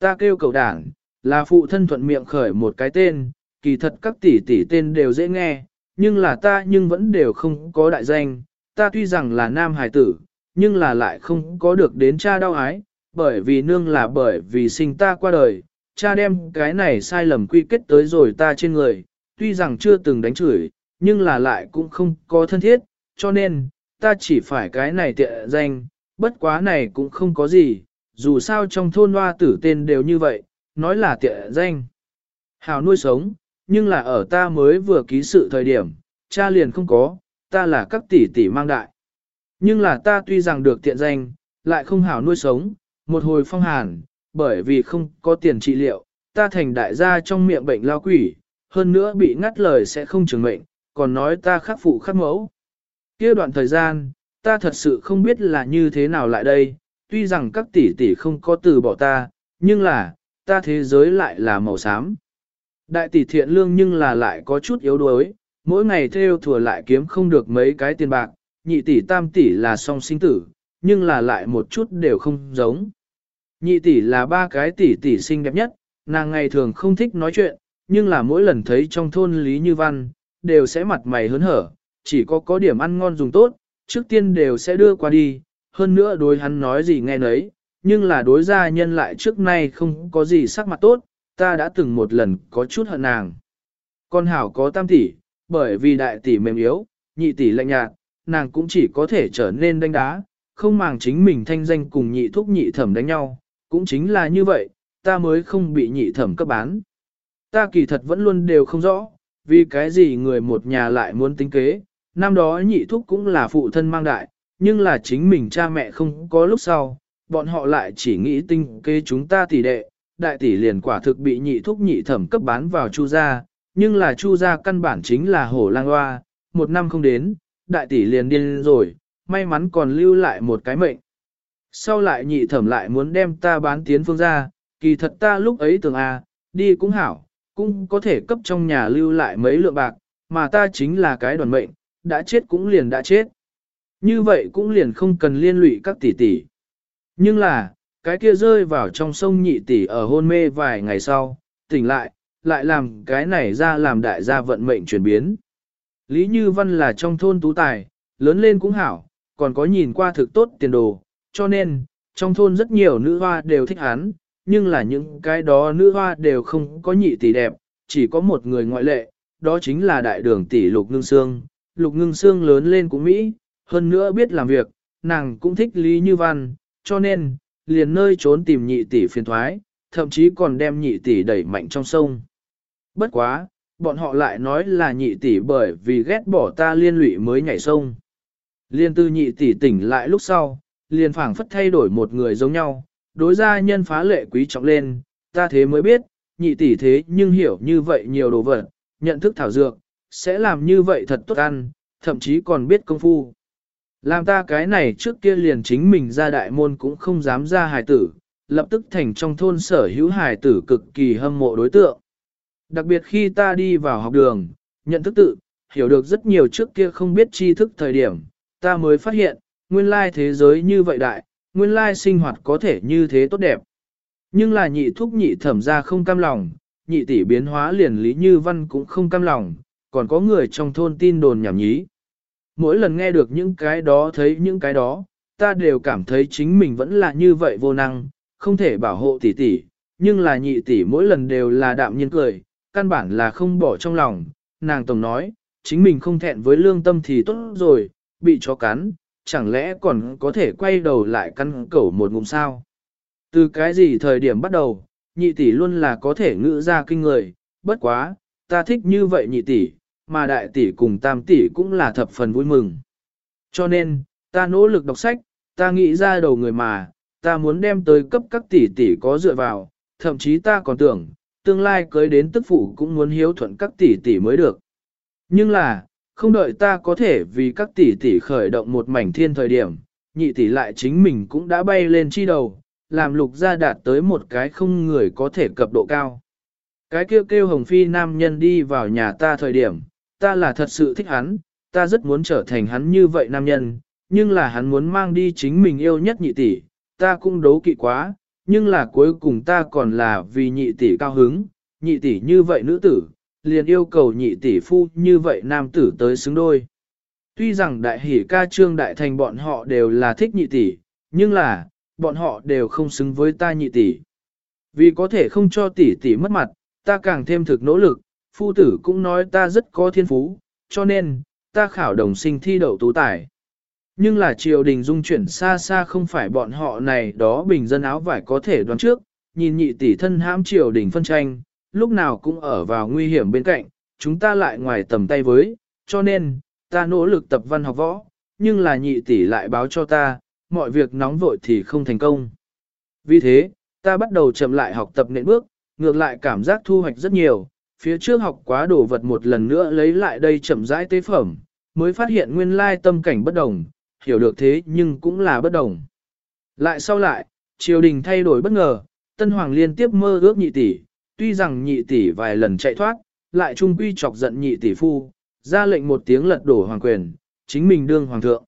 Ta kêu cầu đảng, là phụ thân thuận miệng khởi một cái tên, kỳ thật các tỷ tỷ tên đều dễ nghe, nhưng là ta nhưng vẫn đều không có đại danh, ta tuy rằng là nam hài tử, nhưng là lại không có được đến cha đau ái, bởi vì nương là bởi vì sinh ta qua đời, cha đem cái này sai lầm quy kết tới rồi ta trên người, tuy rằng chưa từng đánh chửi, nhưng là lại cũng không có thân thiết, cho nên, ta chỉ phải cái này tiện danh, bất quá này cũng không có gì, dù sao trong thôn hoa tử tên đều như vậy, nói là tiện danh. Hào nuôi sống, nhưng là ở ta mới vừa ký sự thời điểm, cha liền không có, ta là các tỷ tỷ mang đại. Nhưng là ta tuy rằng được tiện danh, lại không hảo nuôi sống, một hồi phong hàn, bởi vì không có tiền trị liệu, ta thành đại gia trong miệng bệnh lao quỷ, hơn nữa bị ngắt lời sẽ không trường mệnh, còn nói ta khắc phụ khắc mẫu. kia đoạn thời gian, ta thật sự không biết là như thế nào lại đây, tuy rằng các tỷ tỷ không có từ bỏ ta, nhưng là, ta thế giới lại là màu xám. Đại tỷ thiện lương nhưng là lại có chút yếu đuối, mỗi ngày theo thừa lại kiếm không được mấy cái tiền bạc, nhị tỷ tam tỷ là song sinh tử, nhưng là lại một chút đều không giống. Nhị tỷ là ba cái tỷ tỷ xinh đẹp nhất, nàng ngày thường không thích nói chuyện, nhưng là mỗi lần thấy trong thôn Lý Như Văn, đều sẽ mặt mày hớn hở, chỉ có có điểm ăn ngon dùng tốt, trước tiên đều sẽ đưa qua đi, hơn nữa đối hắn nói gì nghe nấy, nhưng là đối gia nhân lại trước nay không có gì sắc mặt tốt, ta đã từng một lần có chút hận nàng. Con hảo có tam tỷ, bởi vì đại tỷ mềm yếu, nhị tỷ lạnh nhạt, nàng cũng chỉ có thể trở nên đánh đá, không màng chính mình thanh danh cùng nhị thúc nhị thẩm đánh nhau, cũng chính là như vậy, ta mới không bị nhị thẩm cấp bán. Ta kỳ thật vẫn luôn đều không rõ, vì cái gì người một nhà lại muốn tính kế, năm đó nhị thúc cũng là phụ thân mang đại, nhưng là chính mình cha mẹ không có lúc sau, bọn họ lại chỉ nghĩ tinh kế chúng ta tỷ đệ, đại tỷ liền quả thực bị nhị thúc nhị thẩm cấp bán vào chu gia, nhưng là chu gia căn bản chính là hổ lang hoa, một năm không đến, đại tỷ liền điên rồi, may mắn còn lưu lại một cái mệnh. Sau lại nhị thẩm lại muốn đem ta bán tiến phương gia kỳ thật ta lúc ấy tưởng à, đi cũng hảo, cũng có thể cấp trong nhà lưu lại mấy lượng bạc, mà ta chính là cái đoàn mệnh, đã chết cũng liền đã chết. Như vậy cũng liền không cần liên lụy các tỷ tỷ. Nhưng là, cái kia rơi vào trong sông nhị tỷ ở hôn mê vài ngày sau, tỉnh lại, lại làm cái này ra làm đại gia vận mệnh chuyển biến. Lý Như Văn là trong thôn tú tài, lớn lên cũng hảo, còn có nhìn qua thực tốt tiền đồ, cho nên, trong thôn rất nhiều nữ hoa đều thích hắn, nhưng là những cái đó nữ hoa đều không có nhị tỷ đẹp, chỉ có một người ngoại lệ, đó chính là đại đường tỷ Lục Ngưng Sương. Lục Ngưng Sương lớn lên cũng Mỹ, hơn nữa biết làm việc, nàng cũng thích Lý Như Văn, cho nên, liền nơi trốn tìm nhị tỷ phiền thoái, thậm chí còn đem nhị tỷ đẩy mạnh trong sông. Bất quá, bọn họ lại nói là nhị tỷ bởi vì ghét bỏ ta liên lụy mới nhảy sông. Liên tư nhị tỷ tỉnh lại lúc sau, liền phảng phất thay đổi một người giống nhau, đối gia nhân phá lệ quý trọng lên, ta thế mới biết, nhị tỷ thế nhưng hiểu như vậy nhiều đồ vật, nhận thức thảo dược, sẽ làm như vậy thật tốt ăn, thậm chí còn biết công phu. Làm ta cái này trước kia liền chính mình ra đại môn cũng không dám ra hài tử, lập tức thành trong thôn sở hữu hài tử cực kỳ hâm mộ đối tượng. Đặc biệt khi ta đi vào học đường, nhận thức tự, hiểu được rất nhiều trước kia không biết tri thức thời điểm, ta mới phát hiện, nguyên lai thế giới như vậy đại, nguyên lai sinh hoạt có thể như thế tốt đẹp. Nhưng là nhị thúc nhị thẩm ra không cam lòng, nhị tỷ biến hóa liền lý như văn cũng không cam lòng, còn có người trong thôn tin đồn nhảm nhí. Mỗi lần nghe được những cái đó thấy những cái đó, ta đều cảm thấy chính mình vẫn là như vậy vô năng, không thể bảo hộ tỷ tỷ, nhưng là nhị tỷ mỗi lần đều là đạm nhiên cười, căn bản là không bỏ trong lòng, nàng tổng nói, chính mình không thẹn với lương tâm thì tốt rồi, bị chó cắn, chẳng lẽ còn có thể quay đầu lại căn cẩu một ngụm sao? Từ cái gì thời điểm bắt đầu, nhị tỷ luôn là có thể ngữ ra kinh người, bất quá, ta thích như vậy nhị tỷ, mà đại tỷ cùng tam tỷ cũng là thập phần vui mừng. Cho nên, ta nỗ lực đọc sách, ta nghĩ ra đầu người mà, ta muốn đem tới cấp các tỷ tỷ có dựa vào, thậm chí ta còn tưởng, tương lai cưới đến tức phụ cũng muốn hiếu thuận các tỷ tỷ mới được. Nhưng là, không đợi ta có thể vì các tỷ tỷ khởi động một mảnh thiên thời điểm, nhị tỷ lại chính mình cũng đã bay lên chi đầu, làm lục gia đạt tới một cái không người có thể cập độ cao. Cái kêu kêu hồng phi nam nhân đi vào nhà ta thời điểm, ta là thật sự thích hắn, ta rất muốn trở thành hắn như vậy nam nhân, nhưng là hắn muốn mang đi chính mình yêu nhất nhị tỷ, ta cũng đấu kỵ quá, nhưng là cuối cùng ta còn là vì nhị tỷ cao hứng, nhị tỷ như vậy nữ tử, liền yêu cầu nhị tỷ phu như vậy nam tử tới xứng đôi. Tuy rằng đại hỷ ca trương đại thành bọn họ đều là thích nhị tỷ, nhưng là, bọn họ đều không xứng với ta nhị tỷ. Vì có thể không cho tỷ tỷ mất mặt, ta càng thêm thực nỗ lực, phu tử cũng nói ta rất có thiên phú, cho nên, ta khảo đồng sinh thi đậu tú tài. Nhưng là triều đình dung chuyển xa xa không phải bọn họ này đó bình dân áo vải có thể đoán trước, nhìn nhị tỷ thân hãm triều đình phân tranh, lúc nào cũng ở vào nguy hiểm bên cạnh, chúng ta lại ngoài tầm tay với, cho nên, ta nỗ lực tập văn học võ, nhưng là nhị tỷ lại báo cho ta, mọi việc nóng vội thì không thành công. Vì thế, ta bắt đầu chậm lại học tập nện bước, ngược lại cảm giác thu hoạch rất nhiều, phía trước học quá đồ vật một lần nữa lấy lại đây chậm rãi tế phẩm, mới phát hiện nguyên lai tâm cảnh bất đồng, hiểu được thế nhưng cũng là bất đồng. Lại sau lại, triều đình thay đổi bất ngờ, Tân Hoàng liên tiếp mơ ước nhị tỷ, tuy rằng nhị tỷ vài lần chạy thoát, lại trung quy chọc giận nhị tỷ phu, ra lệnh một tiếng lật đổ hoàng quyền, chính mình đương hoàng thượng.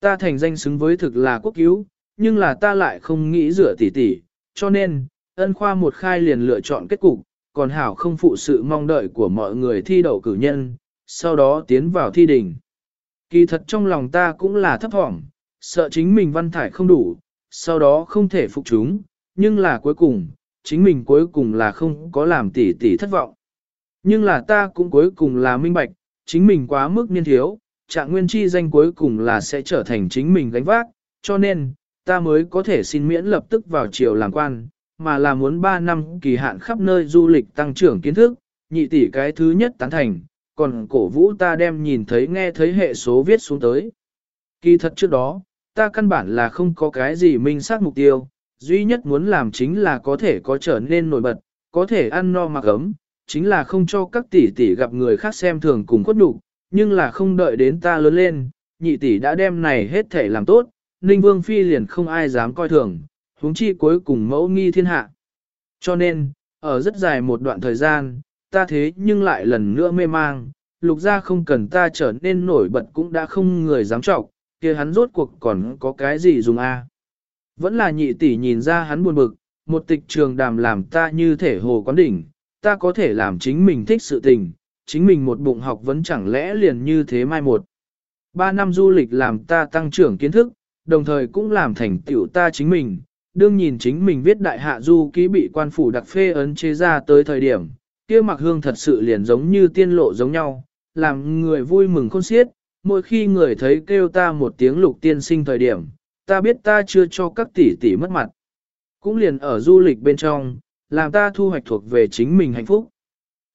Ta thành danh xứng với thực là quốc cứu, nhưng là ta lại không nghĩ rửa tỷ tỷ, cho nên, ân khoa một khai liền lựa chọn kết cục, còn hảo không phụ sự mong đợi của mọi người thi đậu cử nhân, sau đó tiến vào thi đình. Kỳ thật trong lòng ta cũng là thấp thỏm, sợ chính mình văn thải không đủ, sau đó không thể phục chúng, nhưng là cuối cùng, chính mình cuối cùng là không có làm tỷ tỷ thất vọng. Nhưng là ta cũng cuối cùng là minh bạch, chính mình quá mức niên thiếu, trạng nguyên chi danh cuối cùng là sẽ trở thành chính mình gánh vác, cho nên, ta mới có thể xin miễn lập tức vào triều làm quan, mà là muốn 3 năm kỳ hạn khắp nơi du lịch tăng trưởng kiến thức, nhị tỷ cái thứ nhất tán thành, còn cổ vũ ta đem nhìn thấy nghe thấy hệ số viết xuống tới. Kỳ thật trước đó, ta căn bản là không có cái gì minh xác mục tiêu, duy nhất muốn làm chính là có thể có trở nên nổi bật, có thể ăn no mặc ấm, chính là không cho các tỷ tỷ gặp người khác xem thường cùng khuất đủ, nhưng là không đợi đến ta lớn lên, nhị tỷ đã đem này hết thể làm tốt, Ninh Vương Phi liền không ai dám coi thường, huống chi cuối cùng mẫu nghi thiên hạ. Cho nên, ở rất dài một đoạn thời gian, ta thế nhưng lại lần nữa mê mang, lục gia không cần ta trở nên nổi bật cũng đã không người dám trọng, kia hắn rốt cuộc còn có cái gì dùng a? Vẫn là nhị tỷ nhìn ra hắn buồn bực, một tịch trường đàm làm ta như thể hồ quán đỉnh, ta có thể làm chính mình thích sự tình, chính mình một bụng học vẫn chẳng lẽ liền như thế mai một. Ba năm du lịch làm ta tăng trưởng kiến thức, đồng thời cũng làm thành tựu ta chính mình, đương nhìn chính mình viết đại hạ du ký bị quan phủ đặc phê ấn chế ra tới thời điểm, kia mặc hương thật sự liền giống như tiên lộ giống nhau, làm người vui mừng khôn xiết, mỗi khi người thấy kêu ta một tiếng lục tiên sinh thời điểm, ta biết ta chưa cho các tỷ tỷ mất mặt. Cũng liền ở du lịch bên trong, làm ta thu hoạch thuộc về chính mình hạnh phúc.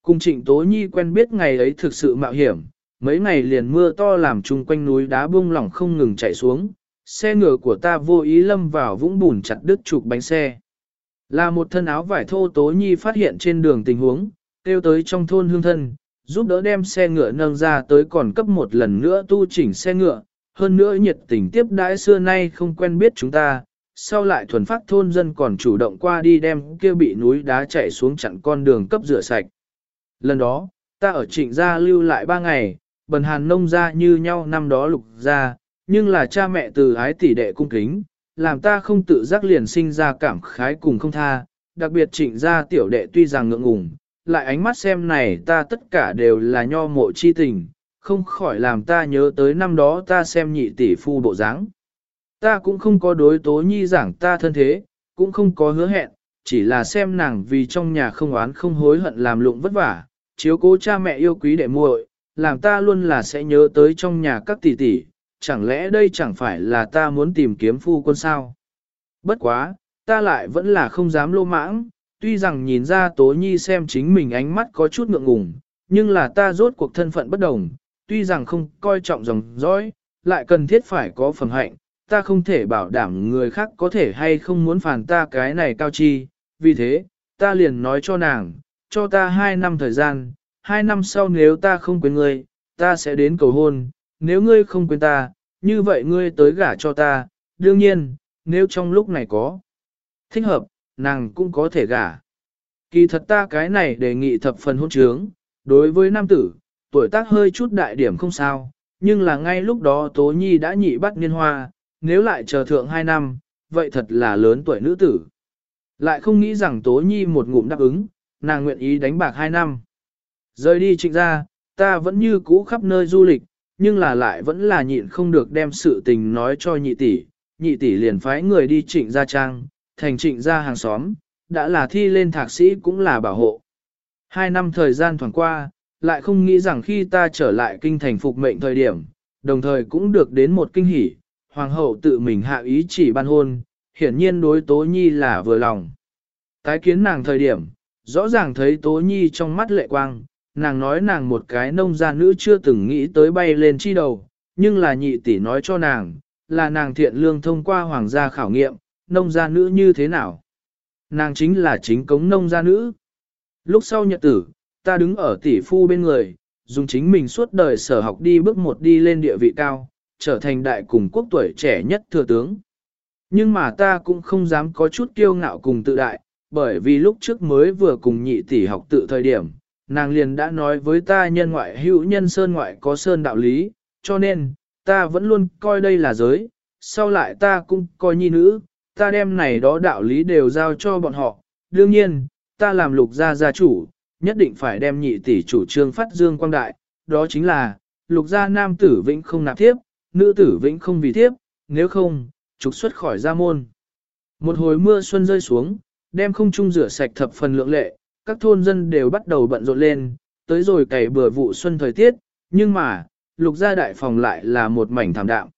Cùng trịnh Tố Nhi quen biết ngày ấy thực sự mạo hiểm, mấy ngày liền mưa to làm chung quanh núi đá bung lỏng không ngừng chạy xuống, xe ngựa của ta vô ý lâm vào vũng bùn chặt đứt trục bánh xe. Là một thân áo vải thô Tố Nhi phát hiện trên đường tình huống, kêu tới trong thôn hương thân, giúp đỡ đem xe ngựa nâng ra tới còn cấp một lần nữa tu chỉnh xe ngựa, hơn nữa nhiệt tình tiếp đãi xưa nay không quen biết chúng ta, sau lại thuần phát thôn dân còn chủ động qua đi đem kia bị núi đá chạy xuống chặn con đường cấp rửa sạch. Lần đó, ta ở trịnh gia lưu lại ba ngày, bần hàn nông gia như nhau năm đó lục gia, nhưng là cha mẹ từ ái tỷ đệ cung kính, làm ta không tự giác liền sinh ra cảm khái cùng không tha, đặc biệt trịnh gia tiểu đệ tuy rằng ngượng ngùng, lại ánh mắt xem này ta tất cả đều là nho mộ chi tình, không khỏi làm ta nhớ tới năm đó ta xem nhị tỷ phu bộ dáng. Ta cũng không có đối tố nhi giảng ta thân thế, cũng không có hứa hẹn, chỉ là xem nàng vì trong nhà không oán không hối hận làm lụng vất vả, chiếu cố cha mẹ yêu quý đệ muội, làm ta luôn là sẽ nhớ tới trong nhà các tỷ tỷ, chẳng lẽ đây chẳng phải là ta muốn tìm kiếm phu quân sao? Bất quá, ta lại vẫn là không dám lô mãng, tuy rằng nhìn ra Tố Nhi xem chính mình ánh mắt có chút ngượng ngùng, nhưng là ta rốt cuộc thân phận bất đồng, tuy rằng không coi trọng dòng dõi, lại cần thiết phải có phẩm hạnh, ta không thể bảo đảm người khác có thể hay không muốn phản ta cái này cao chi, vì thế, ta liền nói cho nàng, cho ta hai năm thời gian, hai năm sau nếu ta không quên ngươi, ta sẽ đến cầu hôn, nếu ngươi không quên ta, như vậy ngươi tới gả cho ta, đương nhiên, nếu trong lúc này có thích hợp, nàng cũng có thể gả. Kỳ thật ta cái này đề nghị thập phần hôn trướng, đối với nam tử, tuổi tác hơi chút đại điểm không sao, nhưng là ngay lúc đó Tố Nhi đã nhị bắt niên hoa, nếu lại chờ thượng hai năm, vậy thật là lớn tuổi nữ tử. Lại không nghĩ rằng Tố Nhi một ngụm đáp ứng, nàng nguyện ý đánh bạc hai năm. Rời đi trịnh ra, ta vẫn như cũ khắp nơi du lịch, nhưng là lại vẫn là nhịn không được đem sự tình nói cho nhị tỷ. Nhị tỷ liền phái người đi trịnh gia trang, thành trịnh gia hàng xóm, đã là thi lên thạc sĩ cũng là bảo hộ. Hai năm thời gian thoảng qua, lại không nghĩ rằng khi ta trở lại kinh thành phục mệnh thời điểm, đồng thời cũng được đến một kinh hỉ, hoàng hậu tự mình hạ ý chỉ ban hôn, hiển nhiên đối Tố Nhi là vừa lòng. Tái kiến nàng thời điểm, rõ ràng thấy Tố Nhi trong mắt lệ quang, nàng nói nàng một cái nông gia nữ chưa từng nghĩ tới bay lên chi đầu, nhưng là nhị tỷ nói cho nàng, là nàng thiện lương thông qua hoàng gia khảo nghiệm, nông gia nữ như thế nào. Nàng chính là chính cống nông gia nữ. Lúc sau nhật tử, ta đứng ở tỷ phu bên người, dùng chính mình suốt đời sở học đi bước một đi lên địa vị cao, trở thành đại cùng quốc tuổi trẻ nhất thừa tướng. Nhưng mà ta cũng không dám có chút kiêu ngạo cùng tự đại, bởi vì lúc trước mới vừa cùng nhị tỷ học tự thời điểm, nàng liền đã nói với ta nhân ngoại hữu nhân sơn ngoại có sơn đạo lý, cho nên, ta vẫn luôn coi đây là giới, sau lại ta cũng coi nhi nữ, ta đem này đó đạo lý đều giao cho bọn họ, đương nhiên, ta làm lục gia gia chủ, nhất định phải đem nhị tỷ chủ trương phát dương quang đại, đó chính là, lục gia nam tử vĩnh không nạp tiếp, nữ tử vĩnh không vì tiếp, nếu không, trục xuất khỏi gia môn. Một hồi mưa xuân rơi xuống, đem không trung rửa sạch thập phần lượng lệ, các thôn dân đều bắt đầu bận rộn lên, tới rồi cày bừa vụ xuân thời tiết, nhưng mà, lục gia đại phòng lại là một mảnh thảm đạm.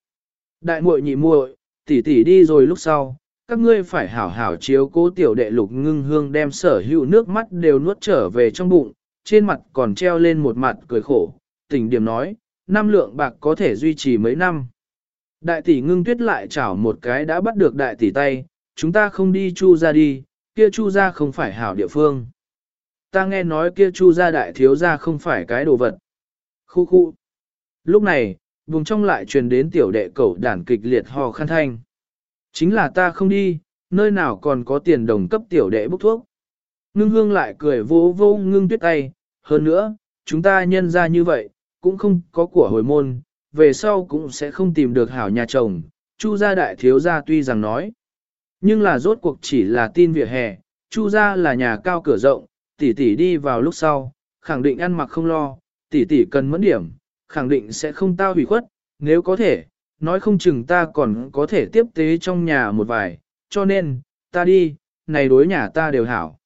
Đại muội nhị muội, tỷ tỷ đi rồi lúc sau, các ngươi phải hảo hảo chiếu cố tiểu đệ lục ngưng hương đem sở hữu nước mắt đều nuốt trở về trong bụng, trên mặt còn treo lên một mặt cười khổ, tỉnh điểm nói, năm lượng bạc có thể duy trì mấy năm. Đại tỷ ngưng tuyết lại chảo một cái đã bắt được đại tỷ tay, chúng ta không đi chu ra đi, kia chu ra không phải hảo địa phương. Ta nghe nói kia chu gia đại thiếu gia không phải cái đồ vật. Khu khu. Lúc này, vùng trong lại truyền đến tiểu đệ cẩu đản kịch liệt hò khăn thanh. Chính là ta không đi, nơi nào còn có tiền đồng cấp tiểu đệ bốc thuốc. Ngưng hương lại cười vô vô ngưng tuyết tay, hơn nữa, chúng ta nhân ra như vậy, cũng không có của hồi môn, về sau cũng sẽ không tìm được hảo nhà chồng. Chu gia đại thiếu gia tuy rằng nói, nhưng là rốt cuộc chỉ là tin vỉa hè, chu gia là nhà cao cửa rộng, tỷ tỷ đi vào lúc sau, khẳng định ăn mặc không lo, tỷ tỷ cần mẫn điểm, khẳng định sẽ không tao hủy khuất, nếu có thể, nói không chừng ta còn có thể tiếp tế trong nhà một vài, cho nên, ta đi, này đối nhà ta đều hảo.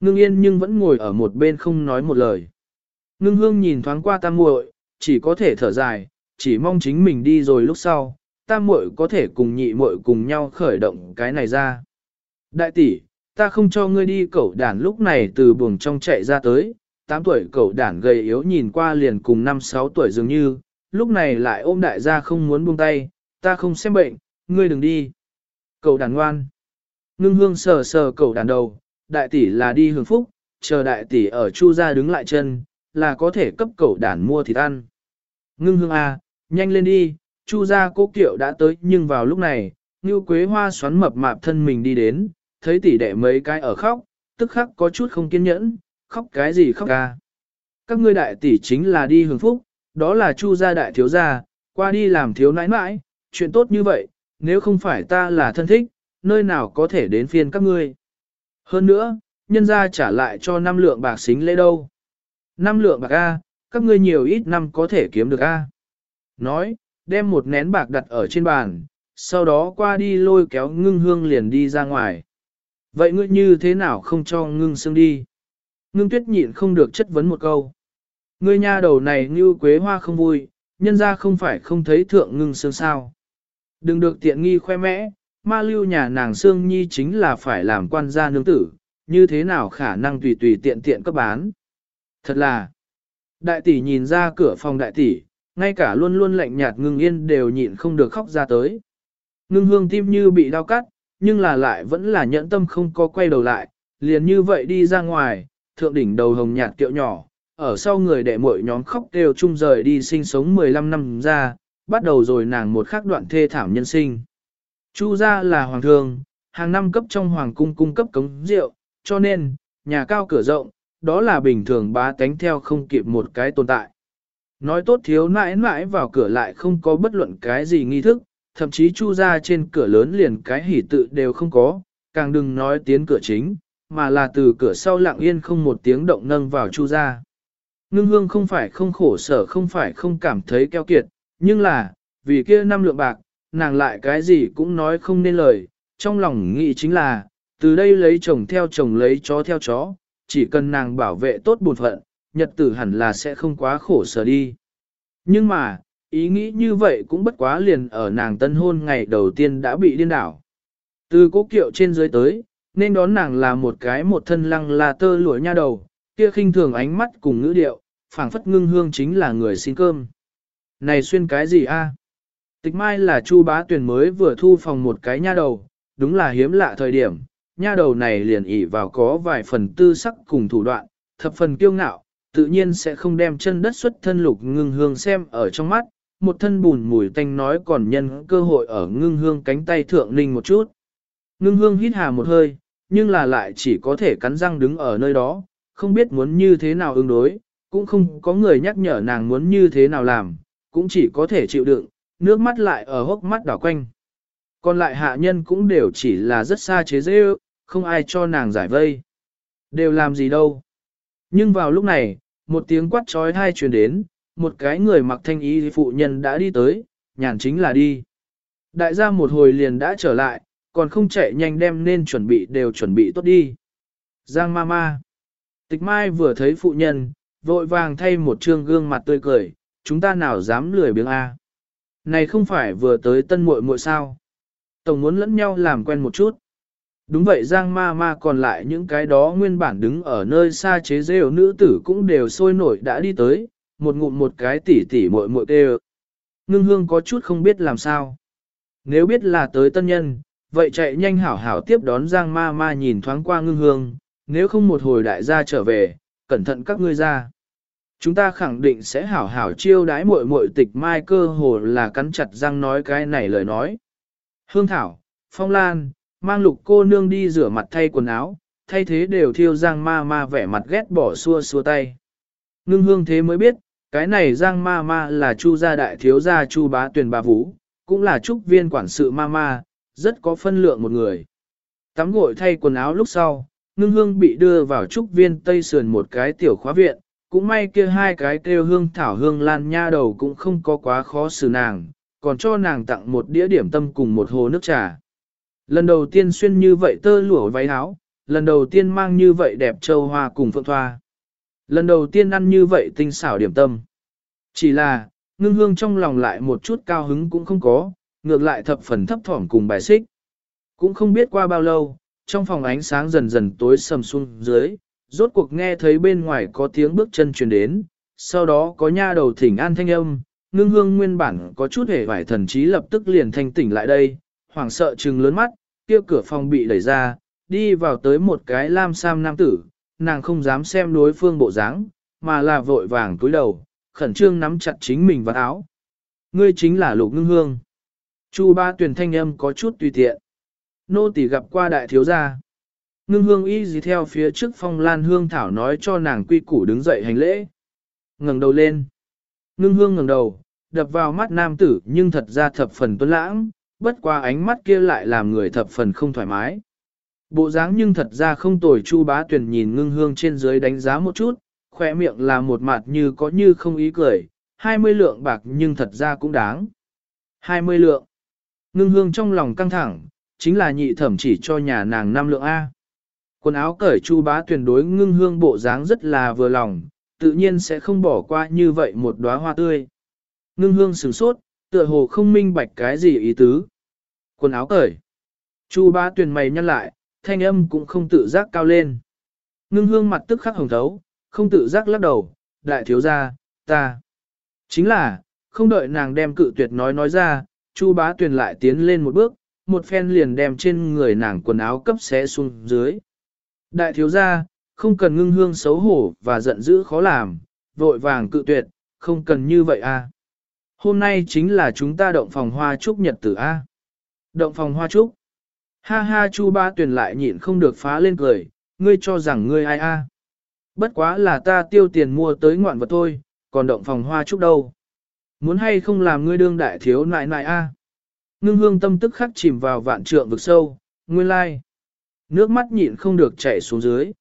Ngưng yên nhưng vẫn ngồi ở một bên không nói một lời. Ngưng hương nhìn thoáng qua tam muội, chỉ có thể thở dài, chỉ mong chính mình đi rồi lúc sau, tam muội có thể cùng nhị muội cùng nhau khởi động cái này ra. Đại tỷ, ta không cho ngươi đi cậu đàn lúc này từ buồng trong chạy ra tới, 8 tuổi cậu đàn gầy yếu nhìn qua liền cùng 5-6 tuổi dường như, lúc này lại ôm đại gia không muốn buông tay, ta không xem bệnh, ngươi đừng đi. Cậu đàn ngoan. Ngưng hương sờ sờ cậu đàn đầu, đại tỷ là đi hưởng phúc, chờ đại tỷ ở chu gia đứng lại chân, là có thể cấp cậu đàn mua thịt ăn. Ngưng hương à, nhanh lên đi, chu gia cố kiệu đã tới nhưng vào lúc này, như quế hoa xoắn mập mạp thân mình đi đến, thấy tỷ đệ mấy cái ở khóc, tức khắc có chút không kiên nhẫn, khóc cái gì khóc ca. Các ngươi đại tỷ chính là đi hưởng phúc, đó là chu gia đại thiếu gia, qua đi làm thiếu nãi nãi, chuyện tốt như vậy, nếu không phải ta là thân thích, nơi nào có thể đến phiên các ngươi. Hơn nữa, nhân gia trả lại cho năm lượng bạc xính lễ đâu. Năm lượng bạc A, các ngươi nhiều ít năm có thể kiếm được A. Nói, đem một nén bạc đặt ở trên bàn, sau đó qua đi lôi kéo ngưng hương liền đi ra ngoài. Vậy ngươi như thế nào không cho ngưng xương đi? Ngưng tuyết nhịn không được chất vấn một câu. Ngươi nha đầu này như quế hoa không vui, nhân ra không phải không thấy thượng ngưng xương sao. Đừng được tiện nghi khoe mẽ, ma lưu nhà nàng xương nhi chính là phải làm quan gia nương tử, như thế nào khả năng tùy tùy tiện tiện cấp bán. Thật là, đại tỷ nhìn ra cửa phòng đại tỷ, ngay cả luôn luôn lạnh nhạt ngưng yên đều nhịn không được khóc ra tới. Ngưng hương tim như bị đau cắt, nhưng là lại vẫn là nhẫn tâm không có quay đầu lại, liền như vậy đi ra ngoài, thượng đỉnh đầu hồng nhạt kiệu nhỏ, ở sau người đệ muội nhóm khóc đều chung rời đi sinh sống 15 năm ra, bắt đầu rồi nàng một khắc đoạn thê thảm nhân sinh. Chu gia là hoàng thương, hàng năm cấp trong hoàng cung cung cấp cống rượu, cho nên, nhà cao cửa rộng, đó là bình thường bá tánh theo không kịp một cái tồn tại. Nói tốt thiếu nãi nãi vào cửa lại không có bất luận cái gì nghi thức, thậm chí chu ra trên cửa lớn liền cái hỉ tự đều không có, càng đừng nói tiến cửa chính, mà là từ cửa sau lặng yên không một tiếng động nâng vào chu ra. Ngưng hương không phải không khổ sở không phải không cảm thấy keo kiệt, nhưng là, vì kia năm lượng bạc, nàng lại cái gì cũng nói không nên lời, trong lòng nghĩ chính là, từ đây lấy chồng theo chồng lấy chó theo chó, chỉ cần nàng bảo vệ tốt bổn phận, nhật tử hẳn là sẽ không quá khổ sở đi. Nhưng mà, ý nghĩ như vậy cũng bất quá liền ở nàng tân hôn ngày đầu tiên đã bị điên đảo. Từ cố kiệu trên dưới tới, nên đón nàng là một cái một thân lăng là tơ lụa nha đầu, kia khinh thường ánh mắt cùng ngữ điệu, phảng phất ngưng hương chính là người xin cơm. Này xuyên cái gì a? Tịch mai là chu bá tuyển mới vừa thu phòng một cái nha đầu, đúng là hiếm lạ thời điểm, nha đầu này liền ỉ vào có vài phần tư sắc cùng thủ đoạn, thập phần kiêu ngạo, tự nhiên sẽ không đem chân đất xuất thân lục ngưng hương xem ở trong mắt, một thân bùn mùi tanh nói còn nhân cơ hội ở ngưng hương cánh tay thượng ninh một chút. Ngưng hương hít hà một hơi, nhưng là lại chỉ có thể cắn răng đứng ở nơi đó, không biết muốn như thế nào ứng đối, cũng không có người nhắc nhở nàng muốn như thế nào làm, cũng chỉ có thể chịu đựng, nước mắt lại ở hốc mắt đỏ quanh. Còn lại hạ nhân cũng đều chỉ là rất xa chế dễ không ai cho nàng giải vây. Đều làm gì đâu. Nhưng vào lúc này, một tiếng quát trói thai truyền đến, một cái người mặc thanh y phụ nhân đã đi tới, nhàn chính là đi. Đại gia một hồi liền đã trở lại, còn không chạy nhanh đem nên chuẩn bị đều chuẩn bị tốt đi. Giang ma ma. Tịch mai vừa thấy phụ nhân, vội vàng thay một trương gương mặt tươi cười, chúng ta nào dám lười biếng A. Này không phải vừa tới tân muội muội sao. Tổng muốn lẫn nhau làm quen một chút. Đúng vậy Giang ma ma còn lại những cái đó nguyên bản đứng ở nơi xa chế rêu nữ tử cũng đều sôi nổi đã đi tới, một ngụm một cái tỉ tỉ muội muội tê Ngưng hương có chút không biết làm sao. Nếu biết là tới tân nhân, vậy chạy nhanh hảo hảo tiếp đón Giang ma ma nhìn thoáng qua ngưng hương, nếu không một hồi đại gia trở về, cẩn thận các ngươi ra. Chúng ta khẳng định sẽ hảo hảo chiêu đái muội muội tịch mai cơ hồ là cắn chặt răng nói cái này lời nói. Hương Thảo, Phong Lan, mang lục cô nương đi rửa mặt thay quần áo, thay thế đều thiêu Giang ma ma vẻ mặt ghét bỏ xua xua tay. Ngưng hương thế mới biết, cái này Giang ma ma là chu gia đại thiếu gia chu bá tuyền bà vũ, cũng là trúc viên quản sự ma ma, rất có phân lượng một người. Tắm gội thay quần áo lúc sau, ngưng hương bị đưa vào trúc viên tây sườn một cái tiểu khóa viện, cũng may kia hai cái kêu hương thảo hương lan nha đầu cũng không có quá khó xử nàng, còn cho nàng tặng một đĩa điểm tâm cùng một hồ nước trà. Lần đầu tiên xuyên như vậy tơ lụa váy áo, lần đầu tiên mang như vậy đẹp châu hoa cùng phượng thoa. Lần đầu tiên ăn như vậy tinh xảo điểm tâm. Chỉ là, ngưng hương trong lòng lại một chút cao hứng cũng không có, ngược lại thập phần thấp thỏm cùng bài xích. Cũng không biết qua bao lâu, trong phòng ánh sáng dần dần tối sầm xuống dưới, rốt cuộc nghe thấy bên ngoài có tiếng bước chân truyền đến, sau đó có nha đầu thỉnh an thanh âm, ngưng hương nguyên bản có chút hề vải thần trí lập tức liền thanh tỉnh lại đây, hoảng sợ trừng lớn mắt, kia cửa phòng bị đẩy ra, đi vào tới một cái lam sam nam tử, nàng không dám xem đối phương bộ dáng, mà là vội vàng túi đầu, khẩn trương nắm chặt chính mình vào áo. Ngươi chính là lục ngưng hương. Chu ba tuyển thanh âm có chút tùy tiện. Nô tỳ gặp qua đại thiếu gia. Ngưng hương y gì theo phía trước phong lan hương thảo nói cho nàng quy củ đứng dậy hành lễ. ngẩng đầu lên. Ngưng hương ngẩng đầu, đập vào mắt nam tử nhưng thật ra thập phần tuấn lãng, bất qua ánh mắt kia lại làm người thập phần không thoải mái. Bộ dáng nhưng thật ra không tồi chu bá tuyền nhìn ngưng hương trên dưới đánh giá một chút, khỏe miệng là một mặt như có như không ý cười, 20 lượng bạc nhưng thật ra cũng đáng. 20 lượng. Ngưng hương trong lòng căng thẳng, chính là nhị thẩm chỉ cho nhà nàng năm lượng A. Quần áo cởi chu bá tuyền đối ngưng hương bộ dáng rất là vừa lòng, tự nhiên sẽ không bỏ qua như vậy một đóa hoa tươi. Ngưng hương sửng sốt, tựa hồ không minh bạch cái gì ý tứ. Quần áo cởi. Chu bá tuyền mày nhăn lại, thanh âm cũng không tự giác cao lên. Ngưng hương mặt tức khắc hồng thấu, không tự giác lắc đầu, đại thiếu gia, ta. Chính là, không đợi nàng đem cự tuyệt nói nói ra, Chu bá Tuyền lại tiến lên một bước, một phen liền đem trên người nàng quần áo cấp xé xuống dưới. Đại thiếu gia, không cần ngưng hương xấu hổ và giận dữ khó làm, vội vàng cự tuyệt, không cần như vậy a. À. Hôm nay chính là chúng ta động phòng hoa trúc nhật tử a. Động phòng hoa trúc. Ha ha chu ba tuyền lại nhịn không được phá lên cười, ngươi cho rằng ngươi ai a? Bất quá là ta tiêu tiền mua tới ngoạn vật thôi, còn động phòng hoa chúc đâu. Muốn hay không làm ngươi đương đại thiếu nại nại a? Ngưng hương tâm tức khắc chìm vào vạn trượng vực sâu, nguyên lai. nước mắt nhịn không được chảy xuống dưới.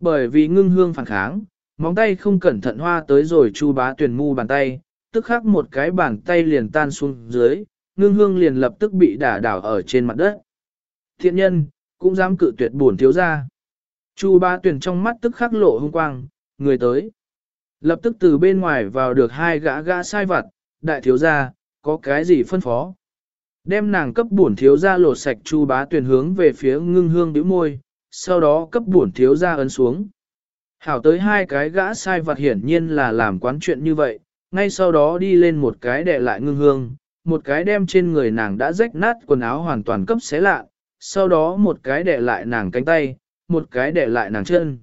Bởi vì ngưng hương phản kháng, móng tay không cẩn thận hoa tới rồi chu bá tuyền mu bàn tay, tức khắc một cái bàn tay liền tan xuống dưới, ngưng hương liền lập tức bị đả đảo ở trên mặt đất. Thiện nhân, cũng dám cự tuyệt buồn thiếu ra. Chu bá tuyển trong mắt tức khắc lộ hung quang, người tới. Lập tức từ bên ngoài vào được hai gã gã sai vặt, đại thiếu gia, có cái gì phân phó. Đem nàng cấp bổn thiếu gia lột sạch chu bá tuyển hướng về phía ngưng hương đĩu môi, sau đó cấp bổn thiếu gia ấn xuống. Hảo tới hai cái gã sai vặt hiển nhiên là làm quán chuyện như vậy, ngay sau đó đi lên một cái đè lại ngưng hương, một cái đem trên người nàng đã rách nát quần áo hoàn toàn cấp xé lạ, sau đó một cái đè lại nàng cánh tay, một cái đè lại nàng chân.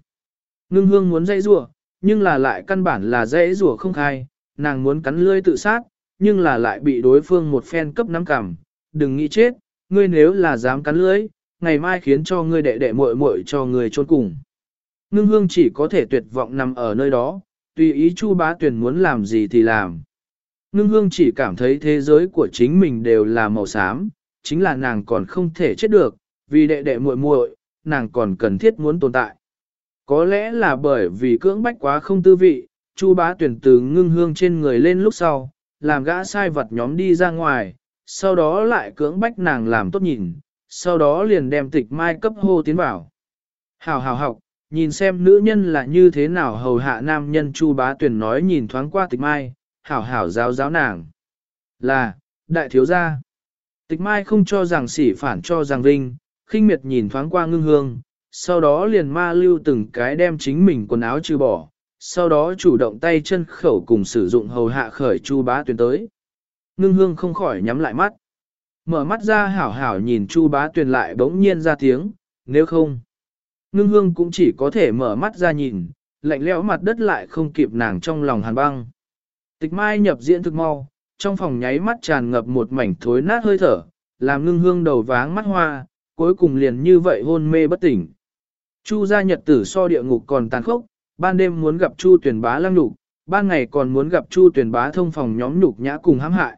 Ngưng hương muốn dây rủa nhưng là lại căn bản là dây rủa không khai, nàng muốn cắn lưỡi tự sát, nhưng là lại bị đối phương một phen cấp nắm cằm. Đừng nghĩ chết, ngươi nếu là dám cắn lưỡi, ngày mai khiến cho ngươi đệ đệ muội muội cho ngươi trôn cùng. Ngưng hương chỉ có thể tuyệt vọng nằm ở nơi đó, tùy ý Chu bá tuyển muốn làm gì thì làm. Ngưng hương chỉ cảm thấy thế giới của chính mình đều là màu xám, chính là nàng còn không thể chết được, vì đệ đệ muội muội, nàng còn cần thiết muốn tồn tại. Có lẽ là bởi vì cưỡng bách quá không tư vị, Chu bá tuyển từ ngưng hương trên người lên lúc sau, làm gã sai vật nhóm đi ra ngoài, sau đó lại cưỡng bách nàng làm tốt nhìn, sau đó liền đem tịch mai cấp hô tiến vào. Hảo hảo học, nhìn xem nữ nhân là như thế nào hầu hạ nam nhân Chu bá tuyển nói nhìn thoáng qua tịch mai, hảo hảo giáo giáo nàng. Là, đại thiếu gia. Tịch mai không cho rằng sỉ phản cho rằng vinh, khinh miệt nhìn thoáng qua ngưng hương, sau đó liền ma lưu từng cái đem chính mình quần áo trừ bỏ, sau đó chủ động tay chân khẩu cùng sử dụng hầu hạ khởi chu bá tuyển tới. Ngưng hương không khỏi nhắm lại mắt. Mở mắt ra hảo hảo nhìn chu bá tuyển lại bỗng nhiên ra tiếng, nếu không. Ngưng hương cũng chỉ có thể mở mắt ra nhìn, lạnh lẽo mặt đất lại không kịp nàng trong lòng hàn băng. Tịch mai nhập diễn thực mau, trong phòng nháy mắt tràn ngập một mảnh thối nát hơi thở, làm ngưng hương đầu váng mắt hoa, cuối cùng liền như vậy hôn mê bất tỉnh. Chu gia nhật tử so địa ngục còn tàn khốc, ban đêm muốn gặp Chu tuyển bá lăng nhục, ban ngày còn muốn gặp Chu tuyển bá thông phòng nhóm nhục nhã cùng hãm hại.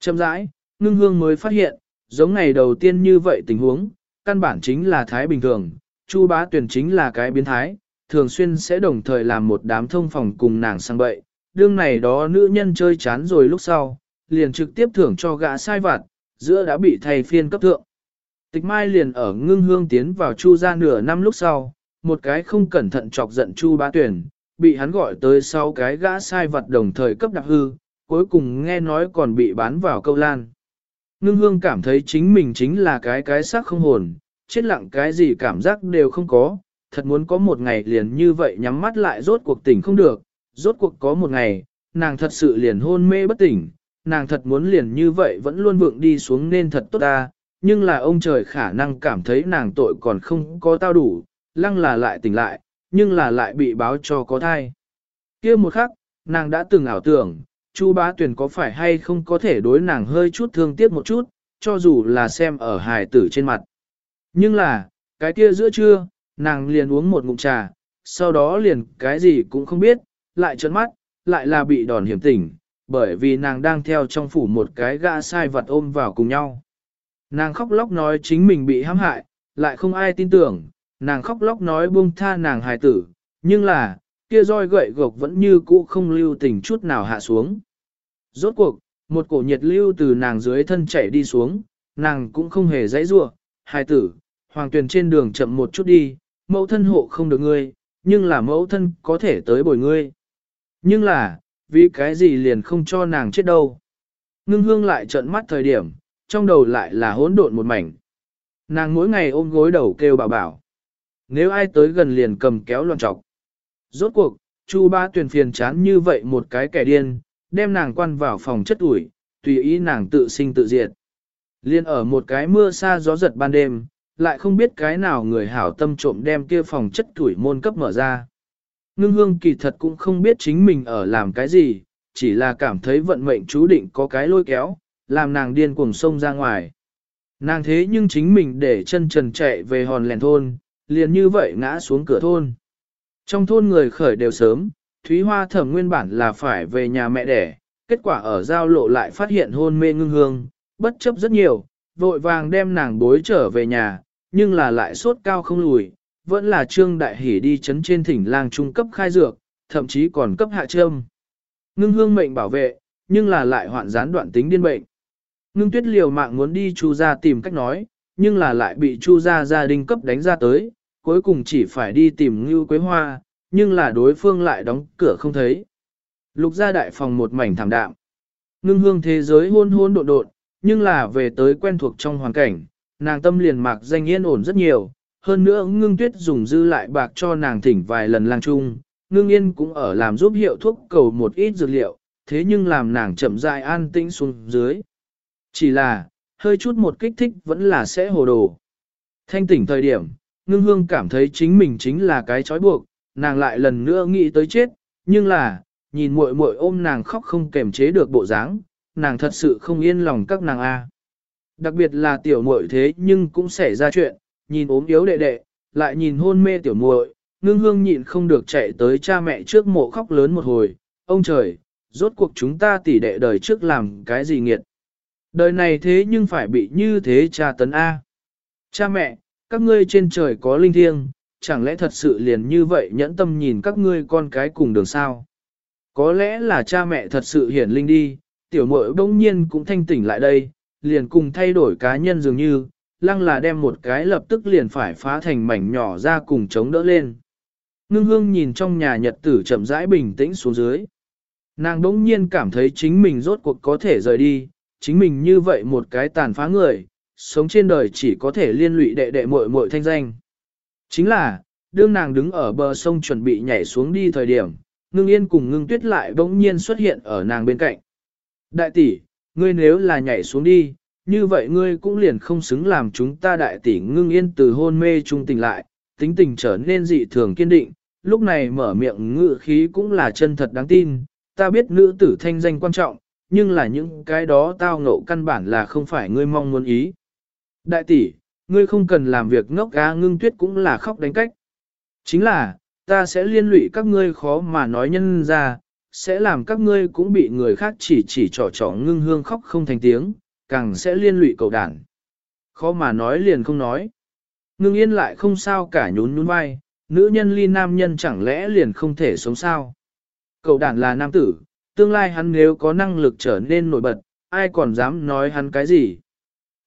Chậm rãi, ngưng hương mới phát hiện, giống ngày đầu tiên như vậy tình huống, căn bản chính là thái bình thường, Chu bá tuyển chính là cái biến thái, thường xuyên sẽ đồng thời làm một đám thông phòng cùng nàng sang bậy, đương này đó nữ nhân chơi chán rồi lúc sau, liền trực tiếp thưởng cho gã sai vặt, giữa đã bị thầy phiên cấp thượng. Tịch mai liền ở ngưng hương tiến vào chu ra nửa năm lúc sau, một cái không cẩn thận chọc giận chu bá tuyển, bị hắn gọi tới sau cái gã sai vật đồng thời cấp đặc hư, cuối cùng nghe nói còn bị bán vào câu lan. Ngưng hương cảm thấy chính mình chính là cái cái xác không hồn, chết lặng cái gì cảm giác đều không có, thật muốn có một ngày liền như vậy nhắm mắt lại rốt cuộc tỉnh không được, rốt cuộc có một ngày, nàng thật sự liền hôn mê bất tỉnh, nàng thật muốn liền như vậy vẫn luôn vượng đi xuống nên thật tốt ta, nhưng là ông trời khả năng cảm thấy nàng tội còn không có tao đủ, lăng là lại tỉnh lại, nhưng là lại bị báo cho có thai. kia một khắc, nàng đã từng ảo tưởng, Chu bá tuyển có phải hay không có thể đối nàng hơi chút thương tiếc một chút, cho dù là xem ở hài tử trên mặt. Nhưng là, cái kia giữa trưa, nàng liền uống một ngụm trà, sau đó liền cái gì cũng không biết, lại trấn mắt, lại là bị đòn hiểm tỉnh, bởi vì nàng đang theo trong phủ một cái gã sai vật ôm vào cùng nhau. Nàng khóc lóc nói chính mình bị hãm hại, lại không ai tin tưởng, nàng khóc lóc nói buông tha nàng hài tử, nhưng là, kia roi gậy gộc vẫn như cũ không lưu tình chút nào hạ xuống. Rốt cuộc, một cổ nhiệt lưu từ nàng dưới thân chảy đi xuống, nàng cũng không hề dãy rua, hài tử, hoàng tuyền trên đường chậm một chút đi, mẫu thân hộ không được ngươi, nhưng là mẫu thân có thể tới bồi ngươi. Nhưng là, vì cái gì liền không cho nàng chết đâu. Ngưng hương lại trợn mắt thời điểm, trong đầu lại là hỗn độn một mảnh. Nàng mỗi ngày ôm gối đầu kêu bảo bảo. Nếu ai tới gần liền cầm kéo loạn trọc. Rốt cuộc, Chu ba tuyển phiền chán như vậy một cái kẻ điên, đem nàng quan vào phòng chất ủi, tùy ý nàng tự sinh tự diệt. Liên ở một cái mưa xa gió giật ban đêm, lại không biết cái nào người hảo tâm trộm đem kia phòng chất tuổi môn cấp mở ra. Ngưng hương kỳ thật cũng không biết chính mình ở làm cái gì, chỉ là cảm thấy vận mệnh chú định có cái lôi kéo, làm nàng điên cuồng sông ra ngoài. Nàng thế nhưng chính mình để chân trần chạy về hòn lèn thôn, liền như vậy ngã xuống cửa thôn. Trong thôn người khởi đều sớm, Thúy Hoa thẩm nguyên bản là phải về nhà mẹ đẻ, kết quả ở giao lộ lại phát hiện hôn mê ngưng hương, bất chấp rất nhiều, vội vàng đem nàng bối trở về nhà, nhưng là lại sốt cao không lùi, vẫn là trương đại hỉ đi chấn trên thỉnh lang trung cấp khai dược, thậm chí còn cấp hạ trâm. Ngưng hương mệnh bảo vệ, nhưng là lại hoạn gián đoạn tính điên bệnh. Ngưng tuyết liều mạng muốn đi chu ra tìm cách nói, nhưng là lại bị chu ra gia đình cấp đánh ra tới, cuối cùng chỉ phải đi tìm Ngưu Quế Hoa, nhưng là đối phương lại đóng cửa không thấy. Lục gia đại phòng một mảnh thảm đạm. Ngưng hương thế giới hôn hôn độn độn, nhưng là về tới quen thuộc trong hoàn cảnh, nàng tâm liền mạc danh yên ổn rất nhiều. Hơn nữa ngưng tuyết dùng dư lại bạc cho nàng thỉnh vài lần lang chung, ngưng yên cũng ở làm giúp hiệu thuốc cầu một ít dược liệu, thế nhưng làm nàng chậm rãi an tĩnh xuống dưới. Chỉ là, hơi chút một kích thích vẫn là sẽ hồ đồ. Thanh tỉnh thời điểm, ngưng hương cảm thấy chính mình chính là cái trói buộc, nàng lại lần nữa nghĩ tới chết, nhưng là, nhìn muội muội ôm nàng khóc không kềm chế được bộ dáng, nàng thật sự không yên lòng các nàng a. Đặc biệt là tiểu muội thế nhưng cũng xảy ra chuyện, nhìn ốm yếu đệ đệ, lại nhìn hôn mê tiểu muội, ngưng hương nhịn không được chạy tới cha mẹ trước mộ khóc lớn một hồi, ông trời, rốt cuộc chúng ta tỷ đệ đời trước làm cái gì nghiệt. Đời này thế nhưng phải bị như thế cha tấn A. Cha mẹ, các ngươi trên trời có linh thiêng, chẳng lẽ thật sự liền như vậy nhẫn tâm nhìn các ngươi con cái cùng đường sao? Có lẽ là cha mẹ thật sự hiển linh đi, tiểu muội bỗng nhiên cũng thanh tỉnh lại đây, liền cùng thay đổi cá nhân dường như, lăng là đem một cái lập tức liền phải phá thành mảnh nhỏ ra cùng chống đỡ lên. Ngưng hương nhìn trong nhà nhật tử chậm rãi bình tĩnh xuống dưới. Nàng đỗng nhiên cảm thấy chính mình rốt cuộc có thể rời đi, chính mình như vậy một cái tàn phá người, sống trên đời chỉ có thể liên lụy đệ đệ muội muội thanh danh. Chính là, đương nàng đứng ở bờ sông chuẩn bị nhảy xuống đi thời điểm, ngưng yên cùng ngưng tuyết lại bỗng nhiên xuất hiện ở nàng bên cạnh. Đại tỷ, ngươi nếu là nhảy xuống đi, như vậy ngươi cũng liền không xứng làm chúng ta đại tỷ ngưng yên từ hôn mê trung tình lại, tính tình trở nên dị thường kiên định, lúc này mở miệng ngự khí cũng là chân thật đáng tin, ta biết nữ tử thanh danh quan trọng, nhưng là những cái đó tao ngộ căn bản là không phải ngươi mong muốn ý. Đại tỷ, ngươi không cần làm việc ngốc ga ngưng tuyết cũng là khóc đánh cách. Chính là, ta sẽ liên lụy các ngươi khó mà nói nhân ra, sẽ làm các ngươi cũng bị người khác chỉ chỉ trò trò ngưng hương khóc không thành tiếng, càng sẽ liên lụy cậu đàn. Khó mà nói liền không nói. Ngưng yên lại không sao cả nhún nhún vai, nữ nhân ly nam nhân chẳng lẽ liền không thể sống sao. Cậu đàn là nam tử, tương lai hắn nếu có năng lực trở nên nổi bật, ai còn dám nói hắn cái gì.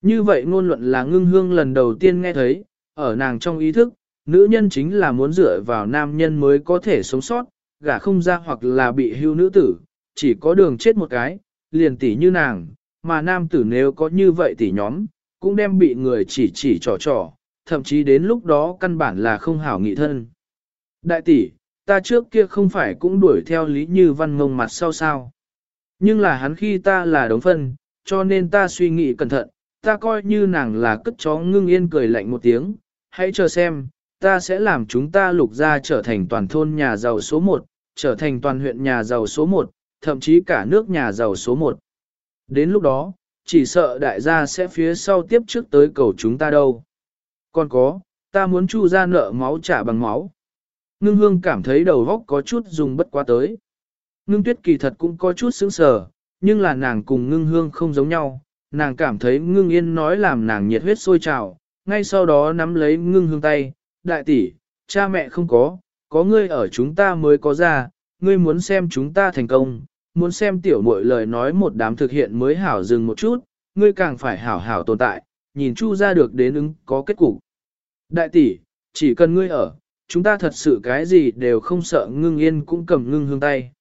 Như vậy ngôn luận là ngưng hương lần đầu tiên nghe thấy, ở nàng trong ý thức, nữ nhân chính là muốn dựa vào nam nhân mới có thể sống sót, gả không ra hoặc là bị hưu nữ tử, chỉ có đường chết một cái, liền tỷ như nàng, mà nam tử nếu có như vậy tỷ nhóm, cũng đem bị người chỉ chỉ trò trò, thậm chí đến lúc đó căn bản là không hảo nghị thân. Đại tỷ, ta trước kia không phải cũng đuổi theo lý như văn ngông mặt sau sao. Nhưng là hắn khi ta là đống phân, cho nên ta suy nghĩ cẩn thận, ta coi như nàng là cất chó ngưng yên cười lạnh một tiếng, hãy chờ xem, ta sẽ làm chúng ta lục ra trở thành toàn thôn nhà giàu số 1, trở thành toàn huyện nhà giàu số 1, thậm chí cả nước nhà giàu số 1. Đến lúc đó, chỉ sợ đại gia sẽ phía sau tiếp trước tới cầu chúng ta đâu. Còn có, ta muốn chu ra nợ máu trả bằng máu. Ngưng hương cảm thấy đầu góc có chút dùng bất quá tới. Ngưng tuyết kỳ thật cũng có chút sững sờ, nhưng là nàng cùng ngưng hương không giống nhau. Nàng cảm thấy ngưng yên nói làm nàng nhiệt huyết sôi trào, ngay sau đó nắm lấy ngưng hương tay, đại tỷ, cha mẹ không có, có ngươi ở chúng ta mới có ra, ngươi muốn xem chúng ta thành công, muốn xem tiểu muội lời nói một đám thực hiện mới hảo dừng một chút, ngươi càng phải hảo hảo tồn tại, nhìn chu ra được đến ứng có kết cục. Đại tỷ, chỉ cần ngươi ở, chúng ta thật sự cái gì đều không sợ ngưng yên cũng cầm ngưng hương tay.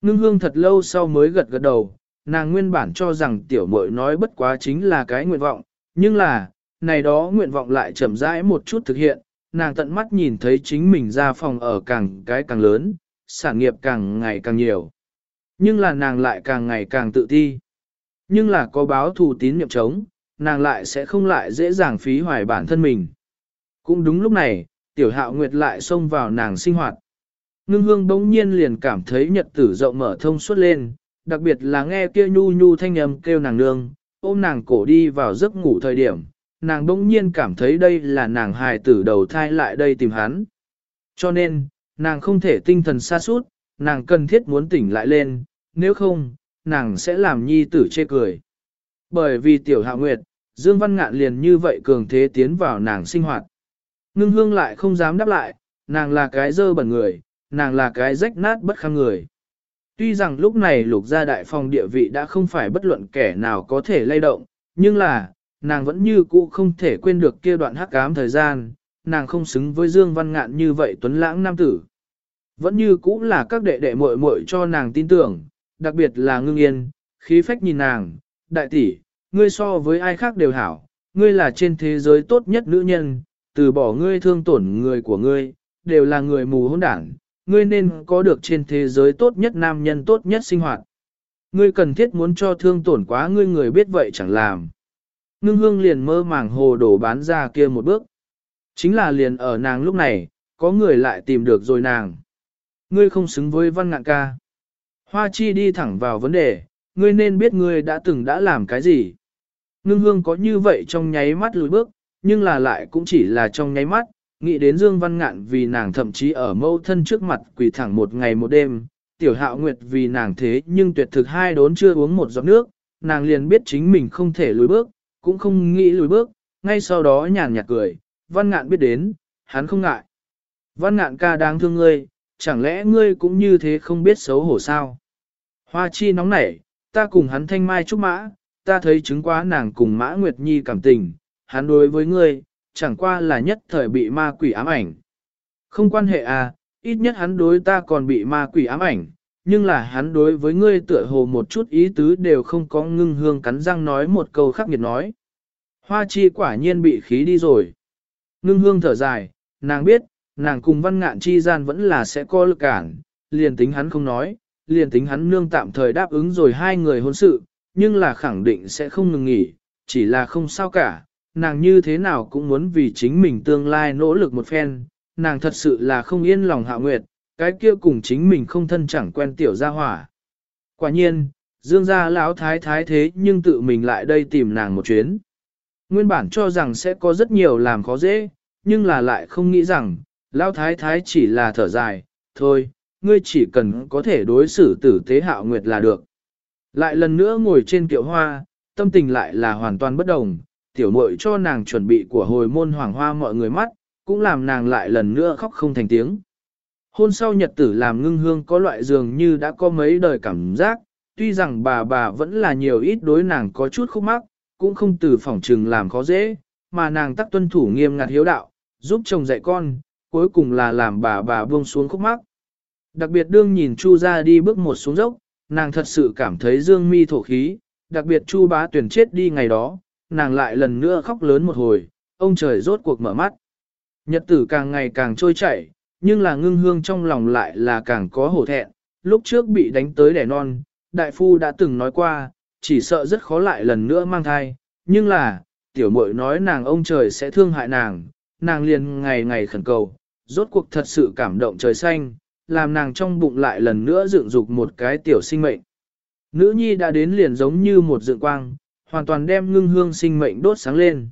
Ngưng hương thật lâu sau mới gật gật đầu, nàng nguyên bản cho rằng tiểu muội nói bất quá chính là cái nguyện vọng, nhưng là, này đó nguyện vọng lại chậm rãi một chút thực hiện, nàng tận mắt nhìn thấy chính mình ra phòng ở càng cái càng lớn, sản nghiệp càng ngày càng nhiều. Nhưng là nàng lại càng ngày càng tự ti. Nhưng là có báo thù tín nhiệm chống, nàng lại sẽ không lại dễ dàng phí hoài bản thân mình. Cũng đúng lúc này, tiểu hạo nguyệt lại xông vào nàng sinh hoạt. Ngưng hương bỗng nhiên liền cảm thấy nhật tử rộng mở thông suốt lên, đặc biệt là nghe kia nhu nhu thanh âm kêu nàng nương, ôm nàng cổ đi vào giấc ngủ thời điểm, nàng bỗng nhiên cảm thấy đây là nàng hài tử đầu thai lại đây tìm hắn. Cho nên, nàng không thể tinh thần xa suốt, nàng cần thiết muốn tỉnh lại lên, nếu không, nàng sẽ làm nhi tử chê cười. Bởi vì tiểu hạ nguyệt, Dương Văn Ngạn liền như vậy cường thế tiến vào nàng sinh hoạt. Ngưng hương lại không dám đáp lại, nàng là cái dơ bẩn người, nàng là cái rách nát bất kham người. Tuy rằng lúc này lục gia đại phòng địa vị đã không phải bất luận kẻ nào có thể lay động, nhưng là, nàng vẫn như cũ không thể quên được kia đoạn hắc ám thời gian, nàng không xứng với Dương Văn Ngạn như vậy tuấn lãng nam tử. Vẫn như cũ là các đệ đệ muội muội cho nàng tin tưởng, đặc biệt là ngưng yên, khí phách nhìn nàng, đại tỷ, ngươi so với ai khác đều hảo, ngươi là trên thế giới tốt nhất nữ nhân, từ bỏ ngươi thương tổn người của ngươi, đều là người mù hỗn đảng, ngươi nên có được trên thế giới tốt nhất nam nhân tốt nhất sinh hoạt. Ngươi cần thiết muốn cho thương tổn quá ngươi người biết vậy chẳng làm. Ngưng hương liền mơ màng hồ đổ bán ra kia một bước. Chính là liền ở nàng lúc này, có người lại tìm được rồi nàng. Ngươi không xứng với văn ngạn ca. Hoa chi đi thẳng vào vấn đề, ngươi nên biết ngươi đã từng đã làm cái gì. Ngưng hương có như vậy trong nháy mắt lùi bước, nhưng là lại cũng chỉ là trong nháy mắt, nghĩ đến Dương Văn Ngạn vì nàng thậm chí ở mâu thân trước mặt quỳ thẳng một ngày một đêm, tiểu hạo nguyệt vì nàng thế nhưng tuyệt thực hai đốn chưa uống một giọt nước, nàng liền biết chính mình không thể lùi bước, cũng không nghĩ lùi bước, ngay sau đó nhàn nhạt cười, Văn Ngạn biết đến, hắn không ngại. Văn Ngạn ca đáng thương ngươi, chẳng lẽ ngươi cũng như thế không biết xấu hổ sao? Hoa chi nóng nảy, ta cùng hắn thanh mai trúc mã, ta thấy chứng quá nàng cùng mã Nguyệt Nhi cảm tình, hắn đối với ngươi, chẳng qua là nhất thời bị ma quỷ ám ảnh. Không quan hệ à, ít nhất hắn đối ta còn bị ma quỷ ám ảnh, nhưng là hắn đối với ngươi tựa hồ một chút ý tứ đều không có ngưng hương cắn răng nói một câu khắc nghiệt nói. Hoa chi quả nhiên bị khí đi rồi. Ngưng hương thở dài, nàng biết, nàng cùng văn ngạn chi gian vẫn là sẽ có lực cản, liền tính hắn không nói, liền tính hắn nương tạm thời đáp ứng rồi hai người hôn sự, nhưng là khẳng định sẽ không ngừng nghỉ, chỉ là không sao cả, nàng như thế nào cũng muốn vì chính mình tương lai nỗ lực một phen, nàng thật sự là không yên lòng hạ nguyệt, cái kia cùng chính mình không thân chẳng quen tiểu gia hỏa. Quả nhiên, dương gia lão thái thái thế nhưng tự mình lại đây tìm nàng một chuyến. Nguyên bản cho rằng sẽ có rất nhiều làm khó dễ, nhưng là lại không nghĩ rằng, lão thái thái chỉ là thở dài, thôi, ngươi chỉ cần có thể đối xử tử tế hạo nguyệt là được. Lại lần nữa ngồi trên kiệu hoa, tâm tình lại là hoàn toàn bất đồng, tiểu muội cho nàng chuẩn bị của hồi môn hoàng hoa mọi người mắt, cũng làm nàng lại lần nữa khóc không thành tiếng. Hôn sau nhật tử làm ngưng hương có loại dường như đã có mấy đời cảm giác, tuy rằng bà bà vẫn là nhiều ít đối nàng có chút khúc mắc, cũng không từ phỏng trừng làm khó dễ, mà nàng tắc tuân thủ nghiêm ngặt hiếu đạo, giúp chồng dạy con, cuối cùng là làm bà bà buông xuống khúc mắc. Đặc biệt đương nhìn Chu ra đi bước một xuống dốc, nàng thật sự cảm thấy dương mi thổ khí, đặc biệt Chu bá tuyển chết đi ngày đó, nàng lại lần nữa khóc lớn một hồi, ông trời rốt cuộc mở mắt. Nhật tử càng ngày càng trôi chảy, nhưng là ngưng hương trong lòng lại là càng có hổ thẹn, lúc trước bị đánh tới đẻ non, đại phu đã từng nói qua, chỉ sợ rất khó lại lần nữa mang thai, nhưng là, tiểu muội nói nàng ông trời sẽ thương hại nàng, nàng liền ngày ngày khẩn cầu, rốt cuộc thật sự cảm động trời xanh, làm nàng trong bụng lại lần nữa dựng dục một cái tiểu sinh mệnh. Nữ nhi đã đến liền giống như một dựng quang, hoàn toàn đem ngưng hương sinh mệnh đốt sáng lên.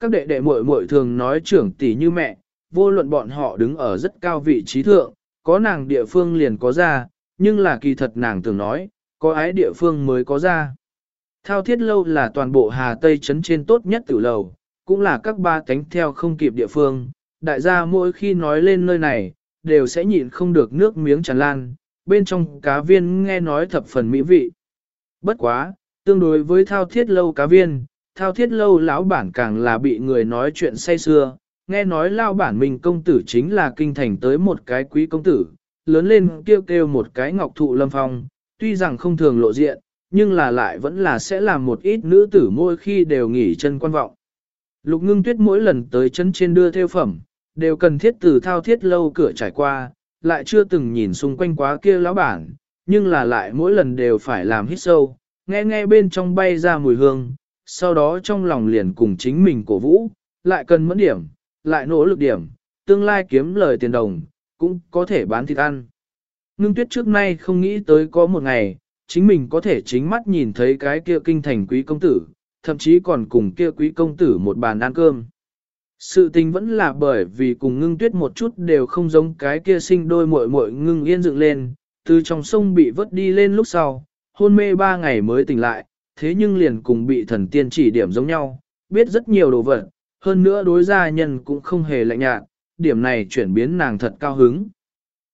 Các đệ đệ muội muội thường nói trưởng tỷ như mẹ, vô luận bọn họ đứng ở rất cao vị trí thượng, có nàng địa phương liền có ra, nhưng là kỳ thật nàng thường nói, có ái địa phương mới có ra. Thao thiết lâu là toàn bộ Hà Tây trấn trên tốt nhất tử lầu, cũng là các ba cánh theo không kịp địa phương, đại gia mỗi khi nói lên nơi này, đều sẽ nhịn không được nước miếng tràn lan, bên trong cá viên nghe nói thập phần mỹ vị. Bất quá, tương đối với thao thiết lâu cá viên, thao thiết lâu lão bản càng là bị người nói chuyện say xưa, nghe nói lao bản mình công tử chính là kinh thành tới một cái quý công tử, lớn lên kêu kêu một cái ngọc thụ lâm phong, tuy rằng không thường lộ diện, nhưng là lại vẫn là sẽ làm một ít nữ tử mỗi khi đều nghỉ chân quan vọng. Lục ngưng tuyết mỗi lần tới chân trên đưa theo phẩm, đều cần thiết từ thao thiết lâu cửa trải qua, lại chưa từng nhìn xung quanh quá kia lão bản, nhưng là lại mỗi lần đều phải làm hít sâu, nghe nghe bên trong bay ra mùi hương, sau đó trong lòng liền cùng chính mình cổ vũ, lại cần mẫn điểm, lại nỗ lực điểm, tương lai kiếm lời tiền đồng, cũng có thể bán thịt ăn. Ngưng tuyết trước nay không nghĩ tới có một ngày, chính mình có thể chính mắt nhìn thấy cái kia kinh thành quý công tử, thậm chí còn cùng kia quý công tử một bàn ăn cơm. Sự tình vẫn là bởi vì cùng ngưng tuyết một chút đều không giống cái kia sinh đôi muội muội ngưng yên dựng lên, từ trong sông bị vớt đi lên lúc sau, hôn mê ba ngày mới tỉnh lại, thế nhưng liền cùng bị thần tiên chỉ điểm giống nhau, biết rất nhiều đồ vật, hơn nữa đối gia nhân cũng không hề lạnh nhạt, điểm này chuyển biến nàng thật cao hứng.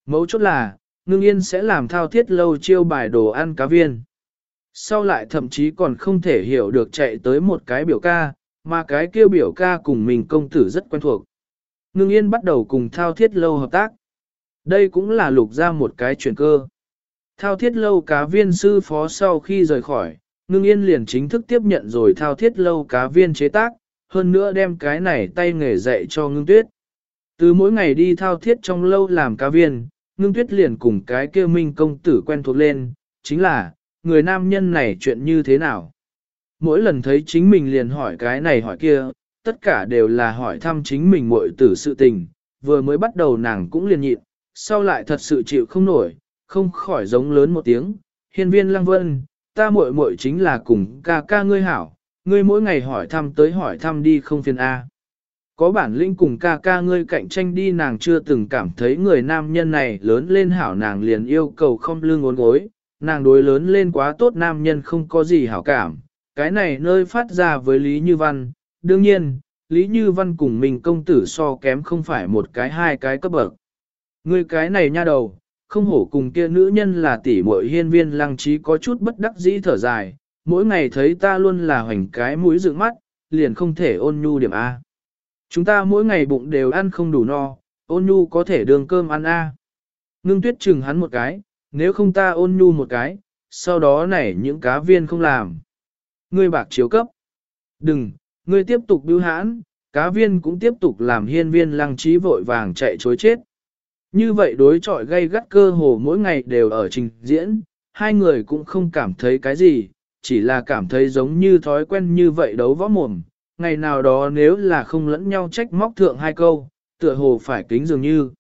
Mấu chốt là, ngưng yên sẽ làm thao thiết lâu chiêu bài đồ ăn cá viên. Sau lại thậm chí còn không thể hiểu được chạy tới một cái biểu ca, mà cái kêu biểu ca cùng mình công tử rất quen thuộc. Ngưng yên bắt đầu cùng thao thiết lâu hợp tác. Đây cũng là lục ra một cái chuyển cơ. Thao thiết lâu cá viên sư phó sau khi rời khỏi, ngưng yên liền chính thức tiếp nhận rồi thao thiết lâu cá viên chế tác, hơn nữa đem cái này tay nghề dạy cho ngưng tuyết. Từ mỗi ngày đi thao thiết trong lâu làm cá viên, ngưng tuyết liền cùng cái kêu minh công tử quen thuộc lên, chính là, người nam nhân này chuyện như thế nào. Mỗi lần thấy chính mình liền hỏi cái này hỏi kia, tất cả đều là hỏi thăm chính mình muội tử sự tình, vừa mới bắt đầu nàng cũng liền nhịn, sau lại thật sự chịu không nổi, không khỏi giống lớn một tiếng, hiên viên lăng vân, ta muội muội chính là cùng ca ca ngươi hảo, ngươi mỗi ngày hỏi thăm tới hỏi thăm đi không phiền A. Có bản lĩnh cùng ca ca ngươi cạnh tranh đi nàng chưa từng cảm thấy người nam nhân này lớn lên hảo nàng liền yêu cầu không lương ngốn gối, nàng đối lớn lên quá tốt nam nhân không có gì hảo cảm, cái này nơi phát ra với Lý Như Văn, đương nhiên, Lý Như Văn cùng mình công tử so kém không phải một cái hai cái cấp bậc. Ngươi cái này nha đầu, không hổ cùng kia nữ nhân là tỷ muội hiên viên lăng trí có chút bất đắc dĩ thở dài, mỗi ngày thấy ta luôn là hoành cái mũi dựng mắt, liền không thể ôn nhu điểm A. Chúng ta mỗi ngày bụng đều ăn không đủ no, ôn nhu có thể đường cơm ăn A. Ngưng tuyết chừng hắn một cái, nếu không ta ôn nhu một cái, sau đó này những cá viên không làm. Ngươi bạc chiếu cấp. Đừng, ngươi tiếp tục bưu hãn, cá viên cũng tiếp tục làm hiên viên lăng trí vội vàng chạy chối chết. Như vậy đối trọi gây gắt cơ hồ mỗi ngày đều ở trình diễn, hai người cũng không cảm thấy cái gì, chỉ là cảm thấy giống như thói quen như vậy đấu võ mồm. Ngày nào đó nếu là không lẫn nhau trách móc thượng hai câu, tựa hồ phải kính dường như.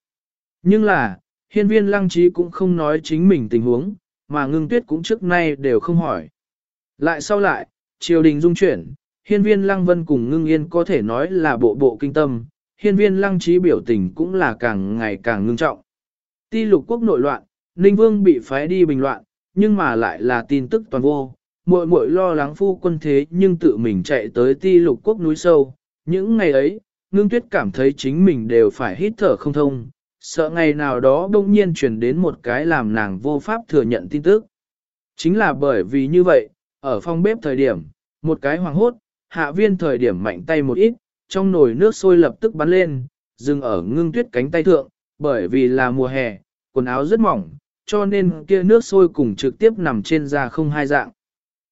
Nhưng là, hiên viên lăng trí cũng không nói chính mình tình huống, mà ngưng tuyết cũng trước nay đều không hỏi. Lại sau lại, triều đình dung chuyển, hiên viên lăng vân cùng ngưng yên có thể nói là bộ bộ kinh tâm, hiên viên lăng trí biểu tình cũng là càng ngày càng ngưng trọng. Ti lục quốc nội loạn, Ninh Vương bị phái đi bình loạn, nhưng mà lại là tin tức toàn vô, muội muội lo lắng phu quân thế nhưng tự mình chạy tới ti lục quốc núi sâu. Những ngày ấy, ngưng tuyết cảm thấy chính mình đều phải hít thở không thông, sợ ngày nào đó bỗng nhiên truyền đến một cái làm nàng vô pháp thừa nhận tin tức. Chính là bởi vì như vậy, ở phòng bếp thời điểm, một cái hoàng hốt, hạ viên thời điểm mạnh tay một ít, trong nồi nước sôi lập tức bắn lên, dừng ở ngưng tuyết cánh tay thượng, bởi vì là mùa hè, quần áo rất mỏng, cho nên kia nước sôi cùng trực tiếp nằm trên da không hai dạng.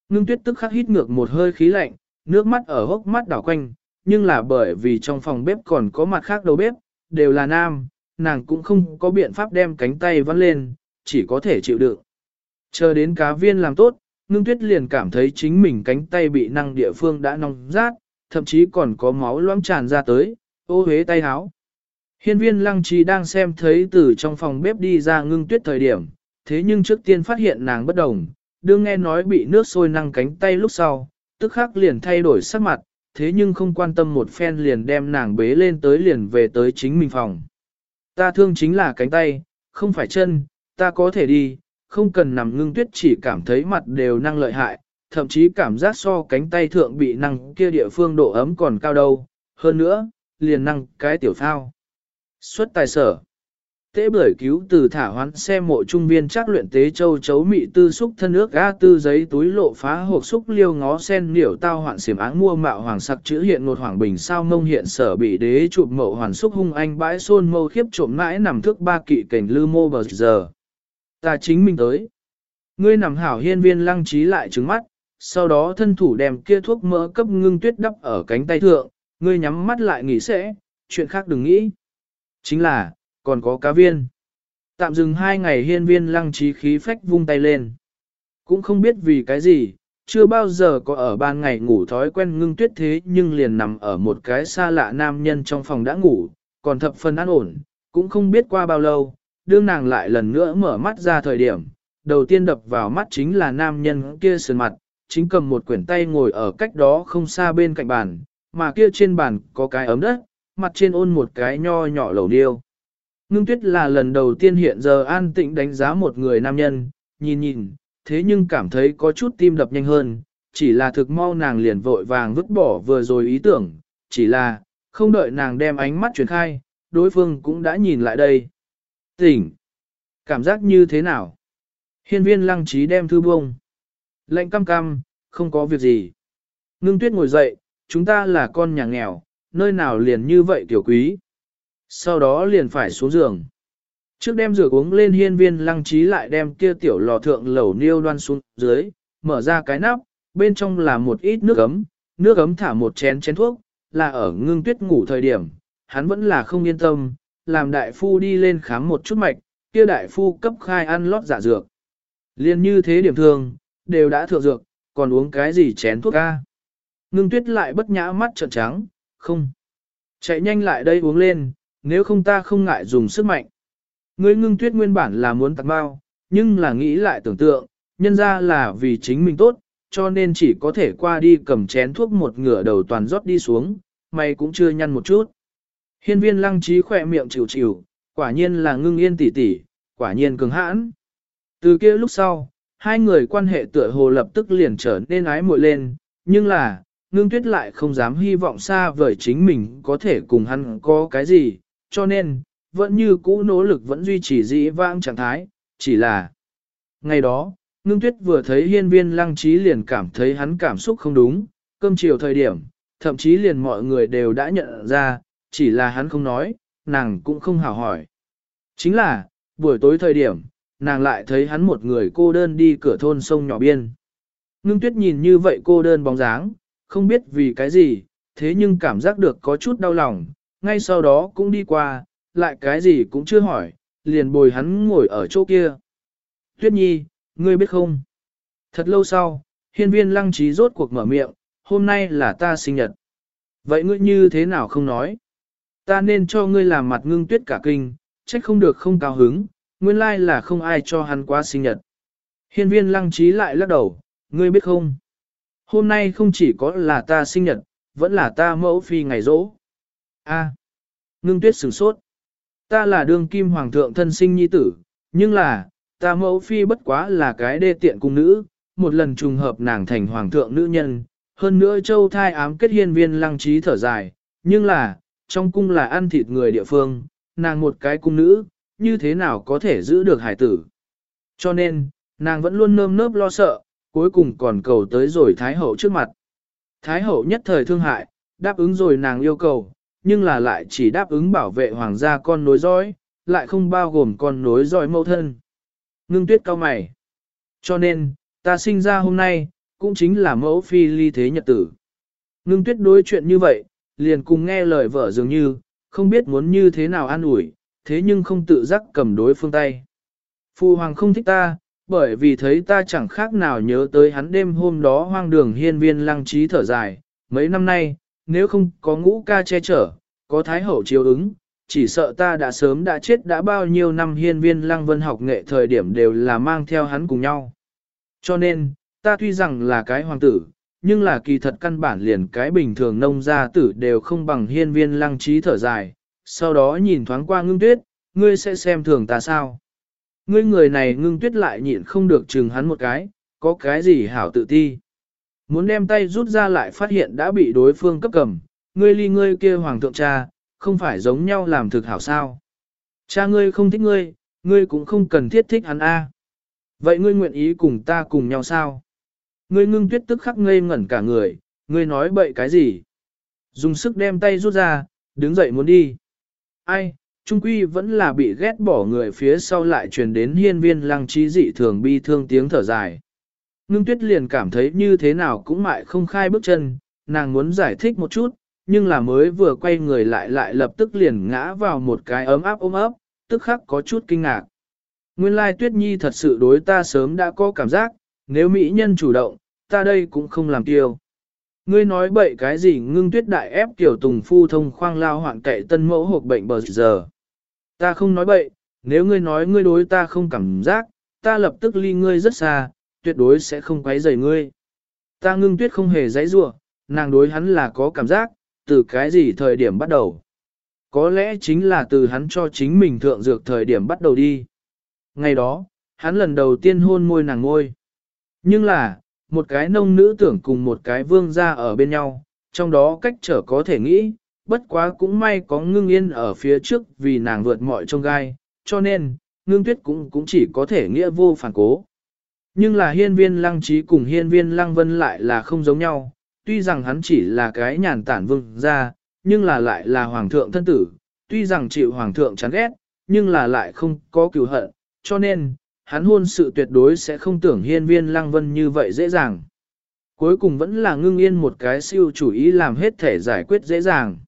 Ngưng tuyết tức khắc hít ngược một hơi khí lạnh, nước mắt ở hốc mắt đảo quanh, nhưng là bởi vì trong phòng bếp còn có mặt khác đầu bếp, đều là nam, nàng cũng không có biện pháp đem cánh tay vắt lên, chỉ có thể chịu đựng. Chờ đến cá viên làm tốt, ngưng tuyết liền cảm thấy chính mình cánh tay bị năng địa phương đã nong rát, thậm chí còn có máu loãng tràn ra tới, ô huế tay háo. Hiên viên lăng trí đang xem thấy từ trong phòng bếp đi ra ngưng tuyết thời điểm, thế nhưng trước tiên phát hiện nàng bất đồng, đương nghe nói bị nước sôi năng cánh tay lúc sau, tức khắc liền thay đổi sắc mặt, thế nhưng không quan tâm một phen liền đem nàng bế lên tới liền về tới chính mình phòng. Ta thương chính là cánh tay, không phải chân, ta có thể đi, không cần nằm ngưng tuyết chỉ cảm thấy mặt đều năng lợi hại, thậm chí cảm giác so cánh tay thượng bị năng kia địa phương độ ấm còn cao đâu, hơn nữa, liền năng cái tiểu phao. Xuất tài sở. Tế bưởi cứu từ thả hoán xe mộ trung viên chắc luyện tế châu chấu mị tư xúc thân ước ga tư giấy túi lộ phá hộp xúc liêu ngó sen niểu tao hoạn xiểm áng mua mạo hoàng sặc chữ hiện một hoàng bình sao mông hiện sở bị đế chụp mậu hoàn xúc hung anh bãi xôn mâu khiếp trộm mãi nằm thước ba kỵ cảnh lư mô bờ giờ. Ta chính mình tới. Ngươi nằm hảo hiên viên lăng trí lại trứng mắt, sau đó thân thủ đem kia thuốc mỡ cấp ngưng tuyết đắp ở cánh tay thượng, ngươi nhắm mắt lại nghỉ sẽ, chuyện khác đừng nghĩ. Chính là, còn có cá viên. Tạm dừng hai ngày hiên viên lăng trí khí phách vung tay lên. Cũng không biết vì cái gì, chưa bao giờ có ở ban ngày ngủ thói quen ngưng tuyết thế nhưng liền nằm ở một cái xa lạ nam nhân trong phòng đã ngủ, còn thập phần an ổn, cũng không biết qua bao lâu, đương nàng lại lần nữa mở mắt ra thời điểm, đầu tiên đập vào mắt chính là nam nhân kia sườn mặt, chính cầm một quyển tay ngồi ở cách đó không xa bên cạnh bàn, mà kia trên bàn có cái ấm đất, mặt trên ôn một cái nho nhỏ lẩu điêu. Ngưng tuyết là lần đầu tiên hiện giờ an tĩnh đánh giá một người nam nhân, nhìn nhìn, thế nhưng cảm thấy có chút tim đập nhanh hơn, chỉ là thực mau nàng liền vội vàng vứt bỏ vừa rồi ý tưởng, chỉ là, không đợi nàng đem ánh mắt chuyển khai, đối phương cũng đã nhìn lại đây. Tỉnh! Cảm giác như thế nào? Hiên viên lăng trí đem thư bông. Lệnh cam cam, không có việc gì. Ngưng tuyết ngồi dậy, chúng ta là con nhà nghèo, nơi nào liền như vậy tiểu quý. Sau đó liền phải xuống giường. Trước đem rửa uống lên hiên viên lăng trí lại đem kia tiểu lò thượng lẩu niêu đoan xuống dưới, mở ra cái nắp, bên trong là một ít nước ấm, nước ấm thả một chén chén thuốc, là ở ngưng tuyết ngủ thời điểm, hắn vẫn là không yên tâm, làm đại phu đi lên khám một chút mạch, kia đại phu cấp khai ăn lót giả dược. Liên như thế điểm thường, đều đã thượng dược, còn uống cái gì chén thuốc ca. Ngưng tuyết lại bất nhã mắt trợn trắng, không. Chạy nhanh lại đây uống lên, nếu không ta không ngại dùng sức mạnh. Ngươi ngưng tuyết nguyên bản là muốn tặng bao, nhưng là nghĩ lại tưởng tượng, nhân ra là vì chính mình tốt, cho nên chỉ có thể qua đi cầm chén thuốc một ngửa đầu toàn rót đi xuống, mày cũng chưa nhăn một chút. Hiên viên lăng trí khỏe miệng chịu chịu, quả nhiên là ngưng yên tỉ tỉ, quả nhiên cứng hãn. Từ kia lúc sau, hai người quan hệ tựa hồ lập tức liền trở nên ái muội lên, nhưng là, ngưng tuyết lại không dám hy vọng xa vời chính mình có thể cùng hắn có cái gì, cho nên, vẫn như cũ nỗ lực vẫn duy trì dĩ vãng trạng thái, chỉ là ngày đó, ngưng tuyết vừa thấy hiên viên lăng trí liền cảm thấy hắn cảm xúc không đúng, cơm chiều thời điểm, thậm chí liền mọi người đều đã nhận ra, chỉ là hắn không nói, nàng cũng không hào hỏi. Chính là, buổi tối thời điểm, nàng lại thấy hắn một người cô đơn đi cửa thôn sông nhỏ biên. Ngưng tuyết nhìn như vậy cô đơn bóng dáng, không biết vì cái gì, thế nhưng cảm giác được có chút đau lòng, ngay sau đó cũng đi qua, lại cái gì cũng chưa hỏi, liền bồi hắn ngồi ở chỗ kia. Tuyết nhi, ngươi biết không? Thật lâu sau, hiên viên lăng trí rốt cuộc mở miệng, hôm nay là ta sinh nhật. Vậy ngươi như thế nào không nói? Ta nên cho ngươi làm mặt ngưng tuyết cả kinh, trách không được không cao hứng, nguyên lai là không ai cho hắn quá sinh nhật. Hiên viên lăng trí lại lắc đầu, ngươi biết không? Hôm nay không chỉ có là ta sinh nhật, vẫn là ta mẫu phi ngày rỗ. A, ngưng tuyết sửng sốt. Ta là đương kim hoàng thượng thân sinh nhi tử, nhưng là, ta mẫu phi bất quá là cái đê tiện cung nữ, một lần trùng hợp nàng thành hoàng thượng nữ nhân, hơn nữa châu thai ám kết hiên viên lăng trí thở dài, nhưng là, trong cung là ăn thịt người địa phương, nàng một cái cung nữ, như thế nào có thể giữ được hải tử. Cho nên, nàng vẫn luôn nơm nớp lo sợ, cuối cùng còn cầu tới rồi Thái Hậu trước mặt. Thái Hậu nhất thời thương hại, đáp ứng rồi nàng yêu cầu, nhưng là lại chỉ đáp ứng bảo vệ hoàng gia con nối dõi, lại không bao gồm con nối dõi mẫu thân. Ngưng tuyết cao mày. Cho nên, ta sinh ra hôm nay, cũng chính là mẫu phi ly thế nhật tử. Ngưng tuyết đối chuyện như vậy, liền cùng nghe lời vợ dường như, không biết muốn như thế nào an ủi, thế nhưng không tự giác cầm đối phương tay. Phu hoàng không thích ta, bởi vì thấy ta chẳng khác nào nhớ tới hắn đêm hôm đó hoang đường hiên viên lăng trí thở dài. Mấy năm nay, nếu không có ngũ ca che chở, có thái hậu chiếu ứng, chỉ sợ ta đã sớm đã chết đã bao nhiêu năm hiên viên lăng vân học nghệ thời điểm đều là mang theo hắn cùng nhau. Cho nên, ta tuy rằng là cái hoàng tử, nhưng là kỳ thật căn bản liền cái bình thường nông gia tử đều không bằng hiên viên lăng trí thở dài, sau đó nhìn thoáng qua ngưng tuyết, ngươi sẽ xem thường ta sao. Ngươi người này ngưng tuyết lại nhịn không được chừng hắn một cái, có cái gì hảo tự ti. Muốn đem tay rút ra lại phát hiện đã bị đối phương cấp cầm, ngươi ly ngươi kia hoàng thượng cha, không phải giống nhau làm thực hảo sao. Cha ngươi không thích ngươi, ngươi cũng không cần thiết thích hắn a. Vậy ngươi nguyện ý cùng ta cùng nhau sao? Ngươi ngưng tuyết tức khắc ngây ngẩn cả người, ngươi nói bậy cái gì? Dùng sức đem tay rút ra, đứng dậy muốn đi. Ai, trung quy vẫn là bị ghét bỏ người phía sau lại truyền đến hiên viên lăng trí dị thường bi thương tiếng thở dài. Ngưng tuyết liền cảm thấy như thế nào cũng mại không khai bước chân, nàng muốn giải thích một chút, nhưng là mới vừa quay người lại lại lập tức liền ngã vào một cái ấm áp ôm ấp, tức khắc có chút kinh ngạc. Nguyên lai tuyết nhi thật sự đối ta sớm đã có cảm giác, nếu mỹ nhân chủ động, ta đây cũng không làm tiêu. Ngươi nói bậy cái gì ngưng tuyết đại ép tiểu tùng phu thông khoang lao hoạn cậy tân mẫu hộp bệnh bờ giờ. Ta không nói bậy, nếu ngươi nói ngươi đối ta không cảm giác, ta lập tức ly ngươi rất xa, tuyệt đối sẽ không quấy rầy ngươi. Ta ngưng tuyết không hề dãy rủa, nàng đối hắn là có cảm giác, từ cái gì thời điểm bắt đầu. Có lẽ chính là từ hắn cho chính mình thượng dược thời điểm bắt đầu đi. Ngày đó, hắn lần đầu tiên hôn môi nàng ngôi. Nhưng là, một cái nông nữ tưởng cùng một cái vương gia ở bên nhau, trong đó cách trở có thể nghĩ, bất quá cũng may có ngưng yên ở phía trước vì nàng vượt mọi trông gai, cho nên, ngưng tuyết cũng cũng chỉ có thể nghĩa vô phản cố. Nhưng là hiên viên lăng trí cùng hiên viên lăng vân lại là không giống nhau, tuy rằng hắn chỉ là cái nhàn tản vương gia, nhưng là lại là hoàng thượng thân tử, tuy rằng chịu hoàng thượng chán ghét, nhưng là lại không có cửu hận, cho nên, hắn hôn sự tuyệt đối sẽ không tưởng hiên viên lăng vân như vậy dễ dàng. Cuối cùng vẫn là ngưng yên một cái siêu chủ ý làm hết thể giải quyết dễ dàng.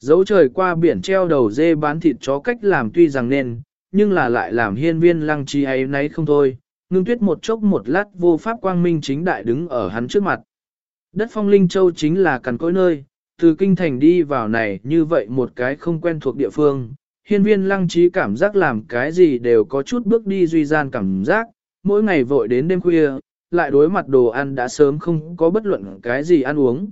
Dấu trời qua biển treo đầu dê bán thịt chó cách làm tuy rằng nên, nhưng là lại làm hiên viên lăng chi ấy nấy không thôi, ngưng tuyết một chốc một lát vô pháp quang minh chính đại đứng ở hắn trước mặt. Đất phong linh châu chính là cằn cối nơi, từ kinh thành đi vào này như vậy một cái không quen thuộc địa phương, hiên viên lăng trí cảm giác làm cái gì đều có chút bước đi duy gian cảm giác, mỗi ngày vội đến đêm khuya, lại đối mặt đồ ăn đã sớm không có bất luận cái gì ăn uống.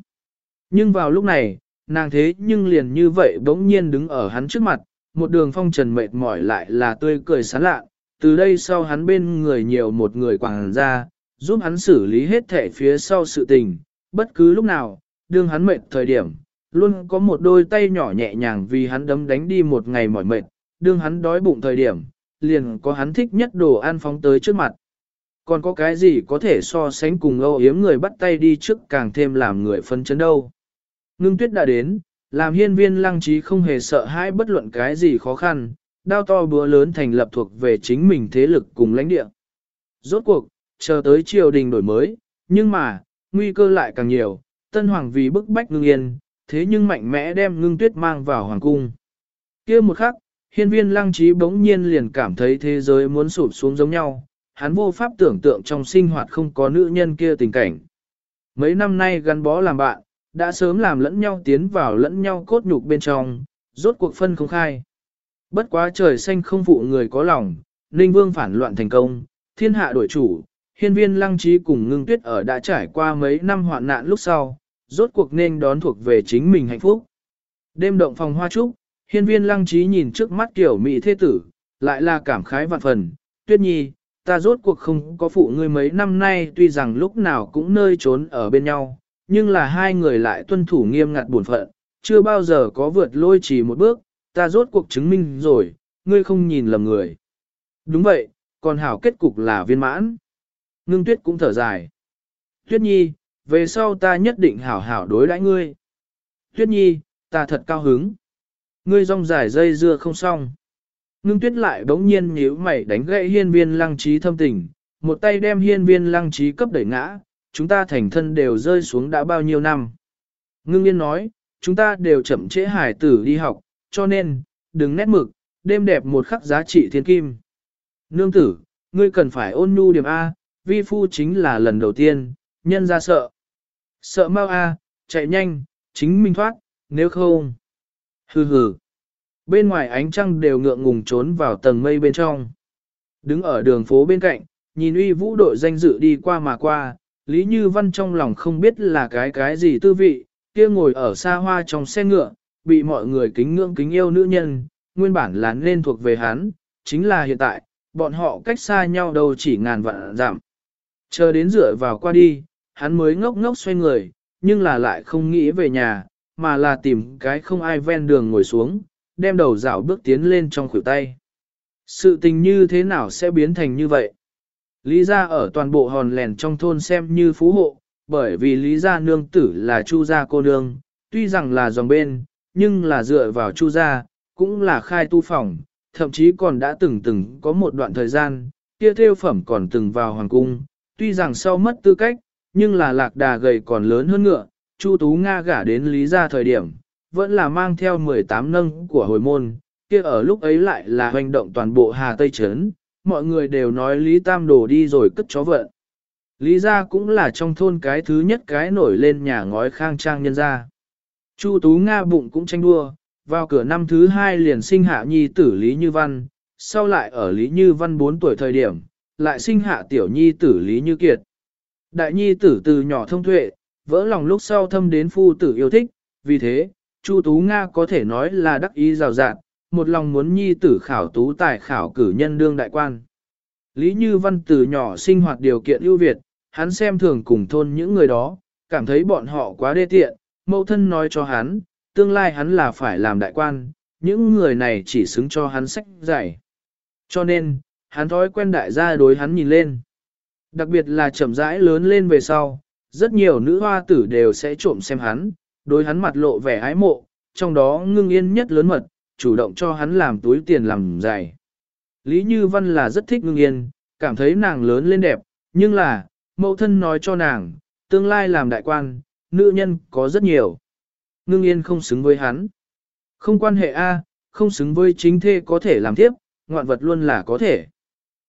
Nhưng vào lúc này, nàng thế nhưng liền như vậy bỗng nhiên đứng ở hắn trước mặt, một đường phong trần mệt mỏi lại là tươi cười sán lạ, từ đây sau hắn bên người nhiều một người quảng ra, giúp hắn xử lý hết thể phía sau sự tình, bất cứ lúc nào, đương hắn mệt thời điểm, luôn có một đôi tay nhỏ nhẹ nhàng vì hắn đấm đánh đi một ngày mỏi mệt, đương hắn đói bụng thời điểm, liền có hắn thích nhất đồ ăn phóng tới trước mặt. Còn có cái gì có thể so sánh cùng âu yếm người bắt tay đi trước càng thêm làm người phân chấn đâu. Ngưng tuyết đã đến, làm hiên viên lăng trí không hề sợ hãi bất luận cái gì khó khăn, đao to búa lớn thành lập thuộc về chính mình thế lực cùng lãnh địa. Rốt cuộc, chờ tới triều đình đổi mới, nhưng mà, nguy cơ lại càng nhiều, tân hoàng vì bức bách ngưng yên, thế nhưng mạnh mẽ đem ngưng tuyết mang vào hoàng cung. kia một khắc, hiên viên lăng trí bỗng nhiên liền cảm thấy thế giới muốn sụp xuống giống nhau, hắn vô pháp tưởng tượng trong sinh hoạt không có nữ nhân kia tình cảnh. Mấy năm nay gắn bó làm bạn, đã sớm làm lẫn nhau tiến vào lẫn nhau cốt nhục bên trong, rốt cuộc phân không khai. Bất quá trời xanh không phụ người có lòng, Ninh Vương phản loạn thành công, thiên hạ đổi chủ, hiên viên lăng trí cùng ngưng tuyết ở đã trải qua mấy năm hoạn nạn lúc sau, rốt cuộc nên đón thuộc về chính mình hạnh phúc. Đêm động phòng hoa trúc, hiên viên lăng trí nhìn trước mắt kiểu mỹ thế tử, lại là cảm khái vạn phần, tuyết nhi, ta rốt cuộc không có phụ ngươi mấy năm nay tuy rằng lúc nào cũng nơi trốn ở bên nhau, nhưng là hai người lại tuân thủ nghiêm ngặt buồn phận, chưa bao giờ có vượt lôi chỉ một bước, ta rốt cuộc chứng minh rồi, ngươi không nhìn lầm người. Đúng vậy, còn hảo kết cục là viên mãn. Ngưng tuyết cũng thở dài. Tuyết nhi, về sau ta nhất định hảo hảo đối đãi ngươi. Tuyết nhi, ta thật cao hứng. Ngươi rong dài dây dưa không xong. Ngưng tuyết lại bỗng nhiên nhíu mày đánh gãy hiên viên lăng trí thâm tình, một tay đem hiên viên lăng trí cấp đẩy ngã, chúng ta thành thân đều rơi xuống đã bao nhiêu năm. Ngưng yên nói, chúng ta đều chậm trễ hải tử đi học, cho nên, đừng nét mực, đêm đẹp một khắc giá trị thiên kim. Nương tử, ngươi cần phải ôn nhu điểm A, vi phu chính là lần đầu tiên, nhân ra sợ. Sợ mau A, chạy nhanh, chính mình thoát, nếu không. Hừ hừ. Bên ngoài ánh trăng đều ngượng ngùng trốn vào tầng mây bên trong. Đứng ở đường phố bên cạnh, nhìn uy vũ đội danh dự đi qua mà qua, Lý Như Văn trong lòng không biết là cái cái gì tư vị, kia ngồi ở xa hoa trong xe ngựa, bị mọi người kính ngưỡng kính yêu nữ nhân, nguyên bản là nên thuộc về hắn, chính là hiện tại, bọn họ cách xa nhau đâu chỉ ngàn vạn giảm. Chờ đến rửa vào qua đi, hắn mới ngốc ngốc xoay người, nhưng là lại không nghĩ về nhà, mà là tìm cái không ai ven đường ngồi xuống, đem đầu dạo bước tiến lên trong khuỷu tay. Sự tình như thế nào sẽ biến thành như vậy? Lý gia ở toàn bộ hòn lèn trong thôn xem như phú hộ, bởi vì Lý gia nương tử là Chu gia cô nương, tuy rằng là dòng bên, nhưng là dựa vào Chu gia, cũng là khai tu phòng, thậm chí còn đã từng từng có một đoạn thời gian, kia theo phẩm còn từng vào hoàng cung, tuy rằng sau mất tư cách, nhưng là lạc đà gầy còn lớn hơn ngựa, Chu Tú Nga gả đến Lý gia thời điểm, vẫn là mang theo 18 nâng của hồi môn, kia ở lúc ấy lại là hoành động toàn bộ Hà Tây Trấn, mọi người đều nói Lý Tam Đồ đi rồi cất chó vợ. Lý gia cũng là trong thôn cái thứ nhất cái nổi lên nhà ngói khang trang nhân gia. Chu Tú Nga bụng cũng tranh đua, vào cửa năm thứ hai liền sinh hạ nhi tử Lý Như Văn, sau lại ở Lý Như Văn 4 tuổi thời điểm, lại sinh hạ tiểu nhi tử Lý Như Kiệt. Đại nhi tử từ nhỏ thông tuệ, vỡ lòng lúc sau thâm đến phu tử yêu thích, vì thế, Chu Tú Nga có thể nói là đắc ý rào rạt, một lòng muốn nhi tử khảo tú tài khảo cử nhân đương đại quan. Lý Như Văn từ nhỏ sinh hoạt điều kiện ưu việt, hắn xem thường cùng thôn những người đó, cảm thấy bọn họ quá đê tiện, mẫu thân nói cho hắn, tương lai hắn là phải làm đại quan, những người này chỉ xứng cho hắn sách giải. Cho nên, hắn thói quen đại gia đối hắn nhìn lên. Đặc biệt là chậm rãi lớn lên về sau, rất nhiều nữ hoa tử đều sẽ trộm xem hắn, đối hắn mặt lộ vẻ ái mộ, trong đó ngưng yên nhất lớn mật, chủ động cho hắn làm túi tiền làm giày. Lý Như Văn là rất thích ngưng yên, cảm thấy nàng lớn lên đẹp, nhưng là, mẫu thân nói cho nàng, tương lai làm đại quan, nữ nhân có rất nhiều. Ngưng yên không xứng với hắn. Không quan hệ A, không xứng với chính thê có thể làm tiếp, ngoạn vật luôn là có thể.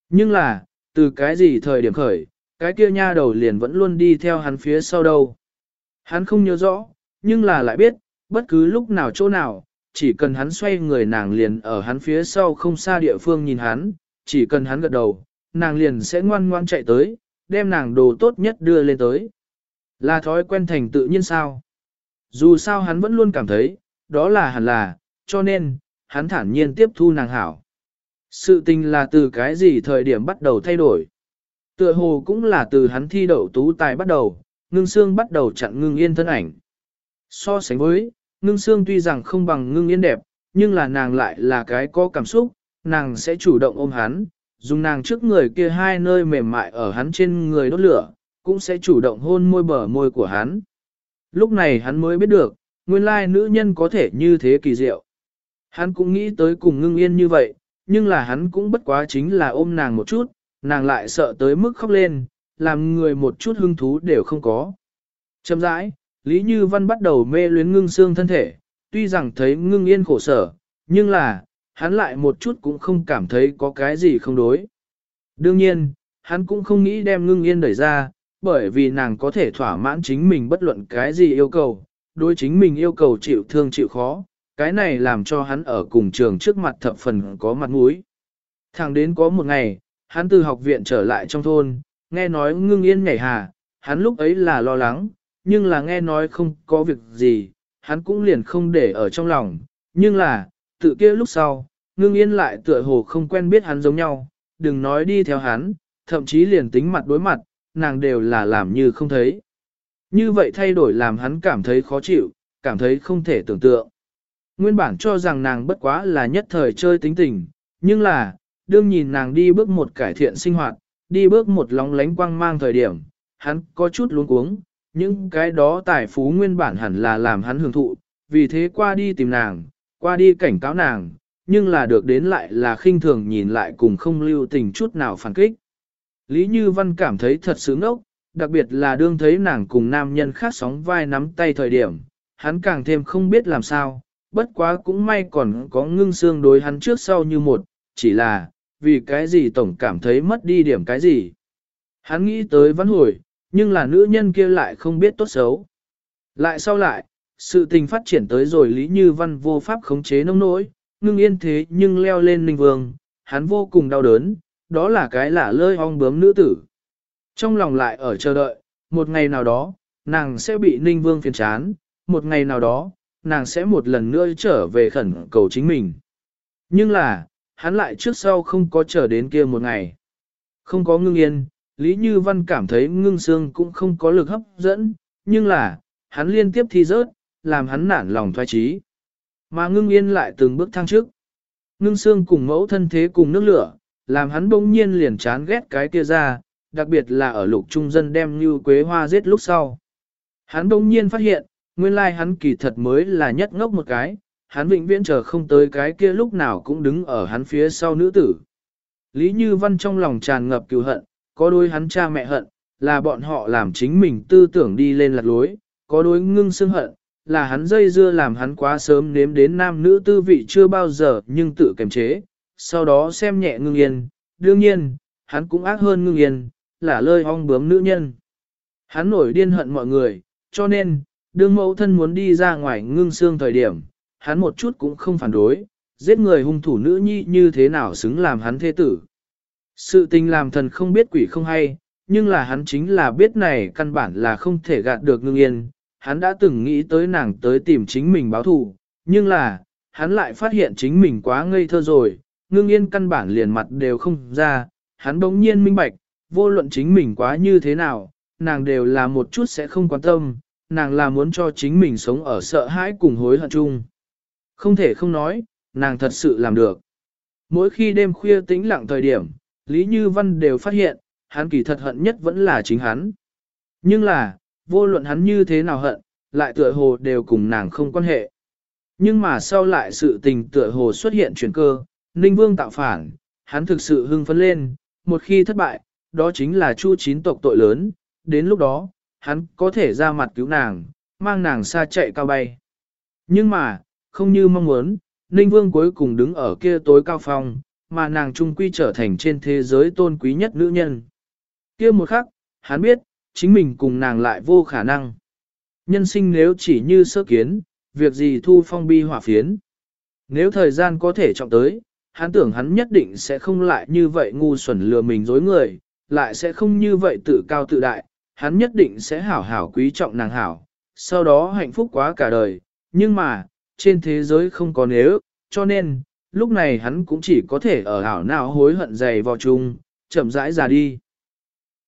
Nhưng là, từ cái gì thời điểm khởi, cái kia nha đầu liền vẫn luôn đi theo hắn phía sau đâu. Hắn không nhớ rõ, nhưng là lại biết, bất cứ lúc nào chỗ nào, chỉ cần hắn xoay người nàng liền ở hắn phía sau không xa địa phương nhìn hắn, chỉ cần hắn gật đầu, nàng liền sẽ ngoan ngoan chạy tới, đem nàng đồ tốt nhất đưa lên tới. Là thói quen thành tự nhiên sao? Dù sao hắn vẫn luôn cảm thấy, đó là hẳn là, cho nên, hắn thản nhiên tiếp thu nàng hảo. Sự tình là từ cái gì thời điểm bắt đầu thay đổi? Tựa hồ cũng là từ hắn thi đậu tú tài bắt đầu, ngưng xương bắt đầu chặn ngưng yên thân ảnh. So sánh với, ngưng xương tuy rằng không bằng ngưng yên đẹp, nhưng là nàng lại là cái có cảm xúc, nàng sẽ chủ động ôm hắn, dùng nàng trước người kia hai nơi mềm mại ở hắn trên người đốt lửa, cũng sẽ chủ động hôn môi bờ môi của hắn. Lúc này hắn mới biết được, nguyên lai nữ nhân có thể như thế kỳ diệu. Hắn cũng nghĩ tới cùng ngưng yên như vậy, nhưng là hắn cũng bất quá chính là ôm nàng một chút, nàng lại sợ tới mức khóc lên, làm người một chút hứng thú đều không có. Chậm rãi, Lý Như Văn bắt đầu mê luyến ngưng xương thân thể, tuy rằng thấy ngưng yên khổ sở, nhưng là, hắn lại một chút cũng không cảm thấy có cái gì không đối. Đương nhiên, hắn cũng không nghĩ đem ngưng yên đẩy ra, bởi vì nàng có thể thỏa mãn chính mình bất luận cái gì yêu cầu, đối chính mình yêu cầu chịu thương chịu khó, cái này làm cho hắn ở cùng trường trước mặt thập phần có mặt mũi. Thẳng đến có một ngày, hắn từ học viện trở lại trong thôn, nghe nói ngưng yên nhảy hà, hắn lúc ấy là lo lắng, nhưng là nghe nói không có việc gì, hắn cũng liền không để ở trong lòng, nhưng là, tự kia lúc sau, ngưng yên lại tựa hồ không quen biết hắn giống nhau, đừng nói đi theo hắn, thậm chí liền tính mặt đối mặt, nàng đều là làm như không thấy. Như vậy thay đổi làm hắn cảm thấy khó chịu, cảm thấy không thể tưởng tượng. Nguyên bản cho rằng nàng bất quá là nhất thời chơi tính tình, nhưng là, đương nhìn nàng đi bước một cải thiện sinh hoạt, đi bước một lóng lánh quang mang thời điểm, hắn có chút luống cuống, những cái đó tài phú nguyên bản hẳn là làm hắn hưởng thụ, vì thế qua đi tìm nàng, qua đi cảnh cáo nàng, nhưng là được đến lại là khinh thường nhìn lại cùng không lưu tình chút nào phản kích. Lý Như Văn cảm thấy thật sướng ốc, đặc biệt là đương thấy nàng cùng nam nhân khác sóng vai nắm tay thời điểm, hắn càng thêm không biết làm sao, bất quá cũng may còn có ngưng xương đối hắn trước sau như một, chỉ là, vì cái gì tổng cảm thấy mất đi điểm cái gì. Hắn nghĩ tới văn hồi, nhưng là nữ nhân kia lại không biết tốt xấu. Lại sau lại, sự tình phát triển tới rồi Lý Như Văn vô pháp khống chế nông nỗi, ngưng yên thế nhưng leo lên ninh vương, hắn vô cùng đau đớn, đó là cái lả lơi ong bướm nữ tử. Trong lòng lại ở chờ đợi, một ngày nào đó, nàng sẽ bị ninh vương phiền chán, một ngày nào đó, nàng sẽ một lần nữa trở về khẩn cầu chính mình. Nhưng là, hắn lại trước sau không có chờ đến kia một ngày. Không có ngưng yên, Lý Như Văn cảm thấy ngưng xương cũng không có lực hấp dẫn, nhưng là, hắn liên tiếp thi rớt, làm hắn nản lòng thoái trí. Mà ngưng yên lại từng bước thăng trước. Ngưng xương cùng mẫu thân thế cùng nước lửa, làm hắn bỗng nhiên liền chán ghét cái kia ra, đặc biệt là ở lục trung dân đem như quế hoa giết lúc sau. Hắn bỗng nhiên phát hiện, nguyên lai hắn kỳ thật mới là nhất ngốc một cái, hắn vĩnh viễn chờ không tới cái kia lúc nào cũng đứng ở hắn phía sau nữ tử. Lý Như Văn trong lòng tràn ngập cựu hận, có đôi hắn cha mẹ hận, là bọn họ làm chính mình tư tưởng đi lên lạc lối, có đôi ngưng xương hận, là hắn dây dưa làm hắn quá sớm nếm đến nam nữ tư vị chưa bao giờ nhưng tự kiềm chế, sau đó xem nhẹ ngưng yên, đương nhiên, hắn cũng ác hơn ngưng yên, là lơi ong bướm nữ nhân. Hắn nổi điên hận mọi người, cho nên, đương mẫu thân muốn đi ra ngoài ngưng xương thời điểm, hắn một chút cũng không phản đối, giết người hung thủ nữ nhi như thế nào xứng làm hắn thế tử. Sự tình làm thần không biết quỷ không hay, nhưng là hắn chính là biết này căn bản là không thể gạt được ngưng yên, hắn đã từng nghĩ tới nàng tới tìm chính mình báo thù, nhưng là, hắn lại phát hiện chính mình quá ngây thơ rồi, ngưng yên căn bản liền mặt đều không ra, hắn bỗng nhiên minh bạch, vô luận chính mình quá như thế nào, nàng đều là một chút sẽ không quan tâm, nàng là muốn cho chính mình sống ở sợ hãi cùng hối hận chung. Không thể không nói, nàng thật sự làm được. Mỗi khi đêm khuya tĩnh lặng thời điểm, Lý Như Văn đều phát hiện, hắn kỳ thật hận nhất vẫn là chính hắn. Nhưng là, vô luận hắn như thế nào hận, lại tựa hồ đều cùng nàng không quan hệ. Nhưng mà sau lại sự tình tựa hồ xuất hiện chuyển cơ, Ninh Vương tạo phản, hắn thực sự hưng phấn lên, một khi thất bại, đó chính là chu chín tộc tội lớn, đến lúc đó, hắn có thể ra mặt cứu nàng, mang nàng xa chạy cao bay. Nhưng mà, không như mong muốn, Ninh Vương cuối cùng đứng ở kia tối cao phong, mà nàng trung quy trở thành trên thế giới tôn quý nhất nữ nhân. Kia một khắc, hắn biết, chính mình cùng nàng lại vô khả năng. Nhân sinh nếu chỉ như sơ kiến, việc gì thu phong bi hỏa phiến. Nếu thời gian có thể trọng tới, hắn tưởng hắn nhất định sẽ không lại như vậy ngu xuẩn lừa mình dối người, lại sẽ không như vậy tự cao tự đại, hắn nhất định sẽ hảo hảo quý trọng nàng hảo, sau đó hạnh phúc quá cả đời, nhưng mà, trên thế giới không có nếu, cho nên, lúc này hắn cũng chỉ có thể ở hảo nào hối hận dày vào chung, chậm rãi ra đi.